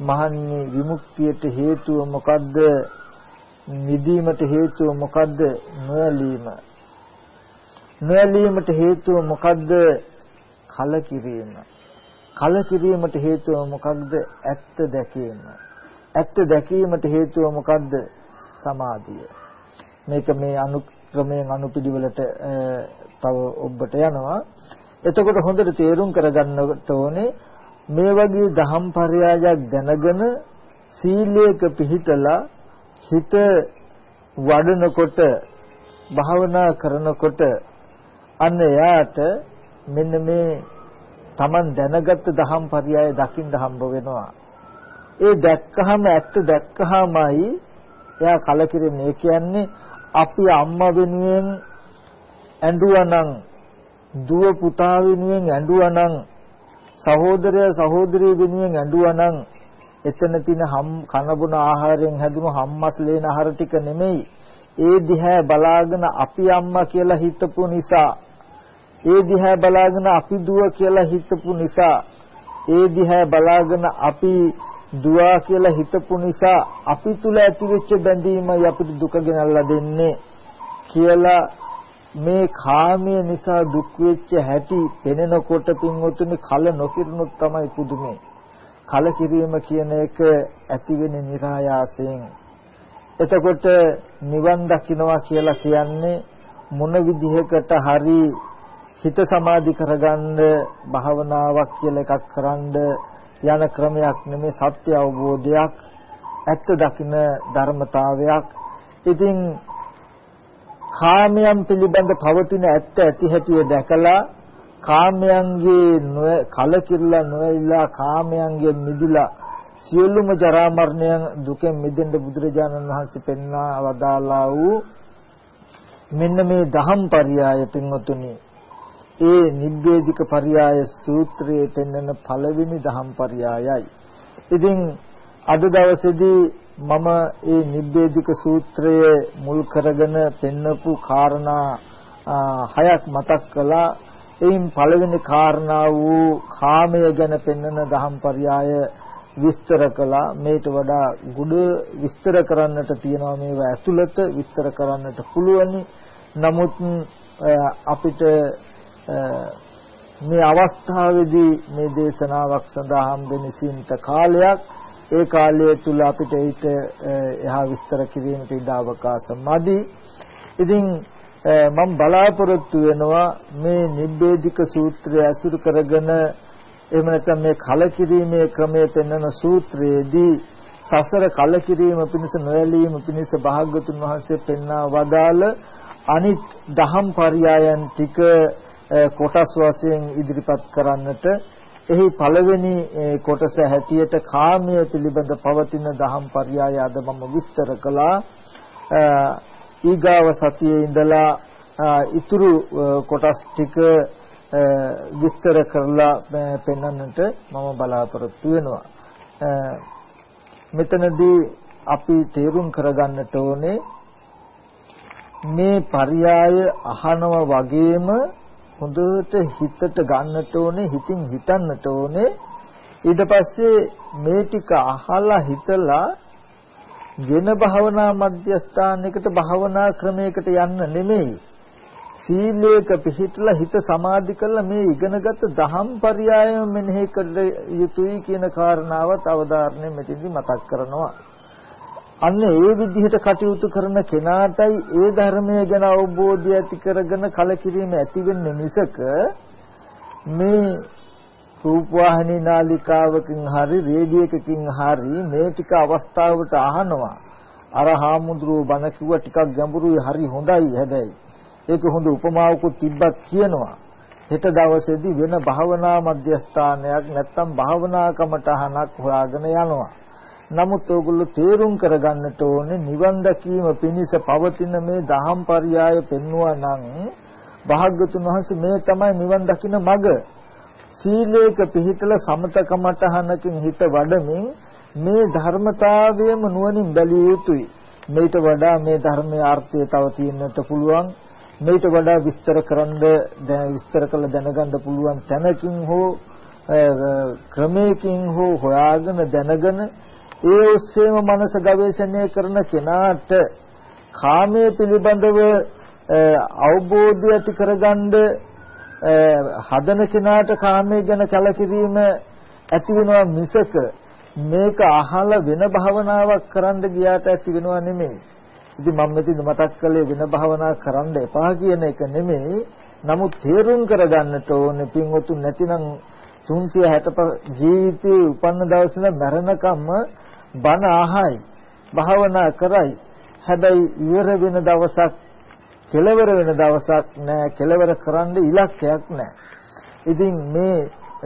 මහන්නේ විමුක්තියට හේතුව මොකද්ද? මිදීමට හේතුව මොකද්ද? නොයලීම නොයලීමට හේතුව මොකද්ද? කලකිරීම. කලකිරීමට හේතුව මොකක්ද ඇත්ත දැකීම. ඇත්ත දැකීමට හේතුව මොකක්ද සමාධිය. මේක මේ අනුක්‍රමයෙන් අනුපිළිවෙලට තව ඔබට යනවා. එතකොට හොඳට තේරුම් කරගන්නට ඕනේ මේ වගේ දහම් පරයායක් දැනගෙන සීලයක පිහිටලා හිත වඩනකොට භාවනා කරනකොට අන්න එයාට මෙන්න මේ Taman දැනගත් දහම් පරයය දකින්න හම්බ වෙනවා. ඒ දැක්කහම ඇත්ත දැක්කහමයි එයා කලකිරෙන්නේ. ඒ කියන්නේ අපි අම්මා වෙනුවෙන් ඇඬුවනම් දුව පුතා වෙනුවෙන් ඇඬුවනම් සහෝදරය සහෝදරිය වෙනුවෙන් ඇඬුවනම් එතන තියෙන හම් කනබුන ආහාරයෙන් හැදුණු හම්මස් ලේන ආහාර ටික නෙමෙයි ඒ දිහා බලාගෙන අපි අම්මා කියලා හිතපු නිසා ඒ දිහා බලාගෙන අපි දුව කියලා හිතපු නිසා ඒ දිහා බලාගෙන අපි දුවා කියලා හිතපු නිසා අපි තුල ඇතිවෙච්ච බැඳීමයි අපිට දුක ගෙනල්ලා දෙන්නේ කියලා මේ කාමයේ නිසා දුක් වෙච්ච හැටි පෙනෙනකොට පින්වතුනි කල නොකිරුණොත් තමයි පුදුමේ. කල කිරීම කියන එක ඇති වෙන්නේ નિરાයාසයෙන්. එතකොට නිවන් දකින්නවා කියලා කියන්නේ මොන විදිහකට හරි හිත සමාධි කරගන්න භාවනාවක් කියලා එකක් කරන්ඩ යන ක්‍රමයක් නෙමේ සත්‍ය අවබෝධයක් ඇත්ත දකින්න ධර්මතාවයක් ඉතින් කාමයන් පිළිබඳ පවතින ඇත්ත ඇති හැටි දැකලා කාමයන්ගේ කලකිරලා නොයලා කාමයන්ගේ මිදිලා සියලුම ජරා මරණයන් දුකෙන් මිදෙන්න බුදුරජාණන් වහන්සේ පෙන්වා වදාලා වූ මෙන්න මේ දහම් පරයය පින්වතුනි ඒ නිබ්බේධික පරයය සූත්‍රයේ පෙන්වන පළවෙනි දහම් පරයයයි. ඉතින් අද දවසේදී මම ඒ නිබ්බේධික සූත්‍රය මුල් කරගෙන පෙන්නපු කාරණා හයක් මතක් කළා. එයින් පළවෙනි කාරණා වූ කාමය ගැන පෙන්වන දහම් පරයය විස්තර කළා. මේට වඩා ගුඩ විස්තර කරන්නට තියෙනවා මේවා ඇතුළත විස්තර කරන්නට පුළුවනි. නමුත් අපිට මේ අවස්ථාවේදී මේ දේශනාවක් සඳහා හම්බෙන සීමිත කාලයක්. ඒ කාලය තුල අපිට ඊට එහා විස්තර කිරීමට ඉඩ අවකාශ මදි. ඉතින් මම බලාපොරොත්තු වෙනවා මේ නිබ්බේධික සූත්‍රය අසුරු කරගෙන එහෙම නැත්නම් මේ කලකිරීමේ ක්‍රමයේ පෙන්වන සූත්‍රයේදී සසර කලකිරීම පිණිස නොයැලීම පිණිස භාග්‍යතුන් වහන්සේ පෙන්වා වදාළ අනිත් දහම් පරයයන් ටික කොටස් වශයෙන් ඉදිරිපත් කරන්නට එහි පළවෙනි කොටස හැටියට කාමයේ පිළිබඳ පවතින දහම් පරයය අද මම විස්තර කළා. ඊගාව සතියේ ඉඳලා ඉතුරු කොටස් ටික විස්තර කරලා පෙන්වන්නට මම බලාපොරොත්තු වෙනවා. මෙතනදී අපි තේරුම් කරගන්නට ඕනේ මේ පర్యాయ අහනව වගේම හොඳට හිතට ගන්නට ඕනේ හිතින් හිතන්නට ඕනේ ඊට පස්සේ මේ ටික අහලා හිතලා වෙන භාවනා මධ්‍යස්ථානයකට භාවනා ක්‍රමයකට යන්න නෙමෙයි සීලයක පිහිටලා හිත සමාධි කරලා මේ ඉගෙනගත් දහම් පරයයම මෙනෙහි කළ යුතුයි කියන කාරණාවත් අවධාරණය මෙතෙන්දි මතක් කරනවා. අන්න ඒ විදිහට කටයුතු කරන කෙනාටයි ඒ ධර්මය ගැන අවබෝධය ඇති කරගෙන කලකිරීම ඇති වෙන්නේ මිසක මේ රූපවාහිනී නාලිකාවකින් හරි රේඩියෝ එකකින් හරි මේ ටික අවස්ථාවට අහනවා අර හාමුදුරුවෝ බණ කිව්වා ටිකක් ගැඹුරුයි හරි හොඳයි හැබැයි ඒක හොඳ උපමාවකුත් තිබ්බත් කියනවා. හෙට දවසේදී වෙන භාවනා මධ්‍යස්ථානයක් නැත්තම් භාවනා කමටහනක් හොයාගෙන යනවා. නමුත් ඕගොල්ලෝ තේරුම් කරගන්නට ඕනේ නිවන් දැකීම පිණිස පවතින මේ දහම් පරයය පෙන්වුවා නම් භාග්‍යතුන් වහන්සේ මේ තමයි නිවන් දකින්න මඟ. සීලේක පිහිටල සමතකමටහනකින් හිත වඩමින් මේ ධර්මතාවයම නුවණින් බැලිය යුතුයි. මේට වඩා මේ ධර්මයේ අර්ථය තව තියෙන්නට පුළුවන්. මේට වඩා විස්තර කරන්න විස්තර කළ දැනගන්න පුළුවන් තැනකින් හෝ ක්‍රමයකින් හෝ හොයාගෙන දැනගෙන ඒ ඔස්සේම මනස ගවේෂණය කරන කෙනාට කාමයේ පිළිබඳව අවබෝධය ඇති කරගන්න හදන කෙනාට කාමයේ ගැන කලකිරීම ඇති වෙනවා මිසක මේක අහලා වෙන භවනාවක් කරන්න ගියාට ඇති වෙනවා නෙමෙයි. ඉතින් මම මෙතන මතක් කළේ වෙන භාවනා කරන්න එපා කියන එක නෙමෙයි. නමුත් තේරුම් කරගන්නට ඕනේ පින්වතුන් නැතිනම් 365 ජීවිතේ උපන්න දවසේ මැරෙනකම්ම බණ අහයි භාවනා කරයි. හැබැයි ඉවර වෙන දවසක් කෙලවර වෙන දවසක් නෑ කෙලවර කරන්න ඉලක්කයක් නෑ. ඉතින් මේ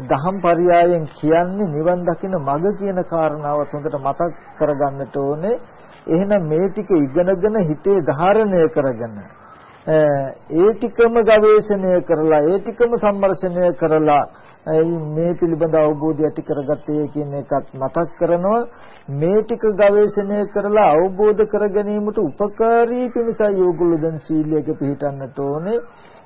දහම් පරයයන් කියන්නේ නිවන් දකින මඟ කියන කාරණාව හොඳට මතක් කරගන්නට ඕනේ. එහෙනම් මේ ටික ඉගෙනගෙන හිතේ ධාරණය කරගෙන ඒ ටිකම ගවේෂණය කරලා ඒ ටිකම සම්මර්ෂණය කරලා මේ පිළිබඳ අවබෝධය ඇති කරගත්තේ කියන එකත් මතක් කරනවා. මේ ටික ගවේෂණය කරලා අවබෝධ කර ගැනීමට උපකාරී පිණිසයි ඕගොල්ලෝ දැන් සීලයක පිළිපදන්නට ඕනේ.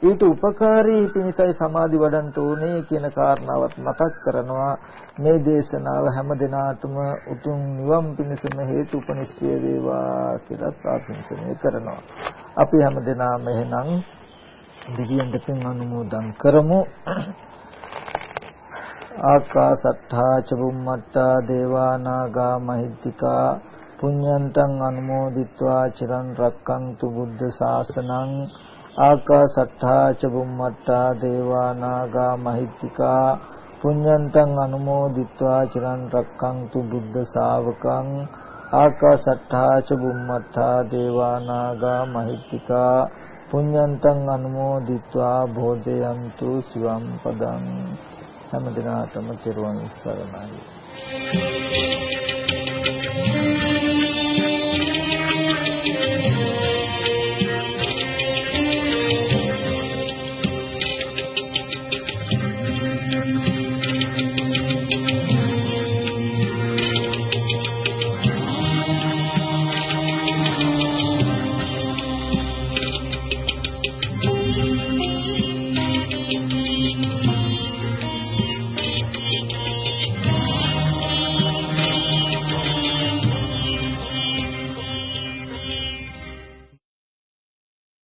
ඊට උපකාරී පිණිසයි සමාධි වඩන්න ඕනේ කියන කාරණාවත් මතක් කරනවා. මේ දේශනාව හැම දිනාටම උතුම් නිවන් පිණිසම හේතුපනිස්ත්‍ය වේවා කියලා ප්‍රාර්ථනා කරනවා. අපි හැම දිනාම එහෙනම් දිව්‍යන්ට පින් අනුමෝදන් කරමු. ආකාසට්ඨා ච බුම්මට්ටා දේවා නාග මහිත්‍තිකා පුඤ්ඤන්තං අනුමෝදිත්වා චිරන් රක්කන්තු බුද්ධ ශාසනං ආකාසට්ඨා ච බුම්මට්ටා දේවා නාග මහිත්‍තිකා පුඤ්ඤන්තං අනුමෝදිත්වා චිරන් රක්කන්තු බුද්ධ ශාවකං ආකාසට්ඨා ච බුම්මට්ටා දේවා නාග මහිත්‍තිකා පුඤ්ඤන්තං අනුමෝදිත්වා බෝධයන්තු සිවම් පදං හැමදිනාටම තෙරුවන් සරණයි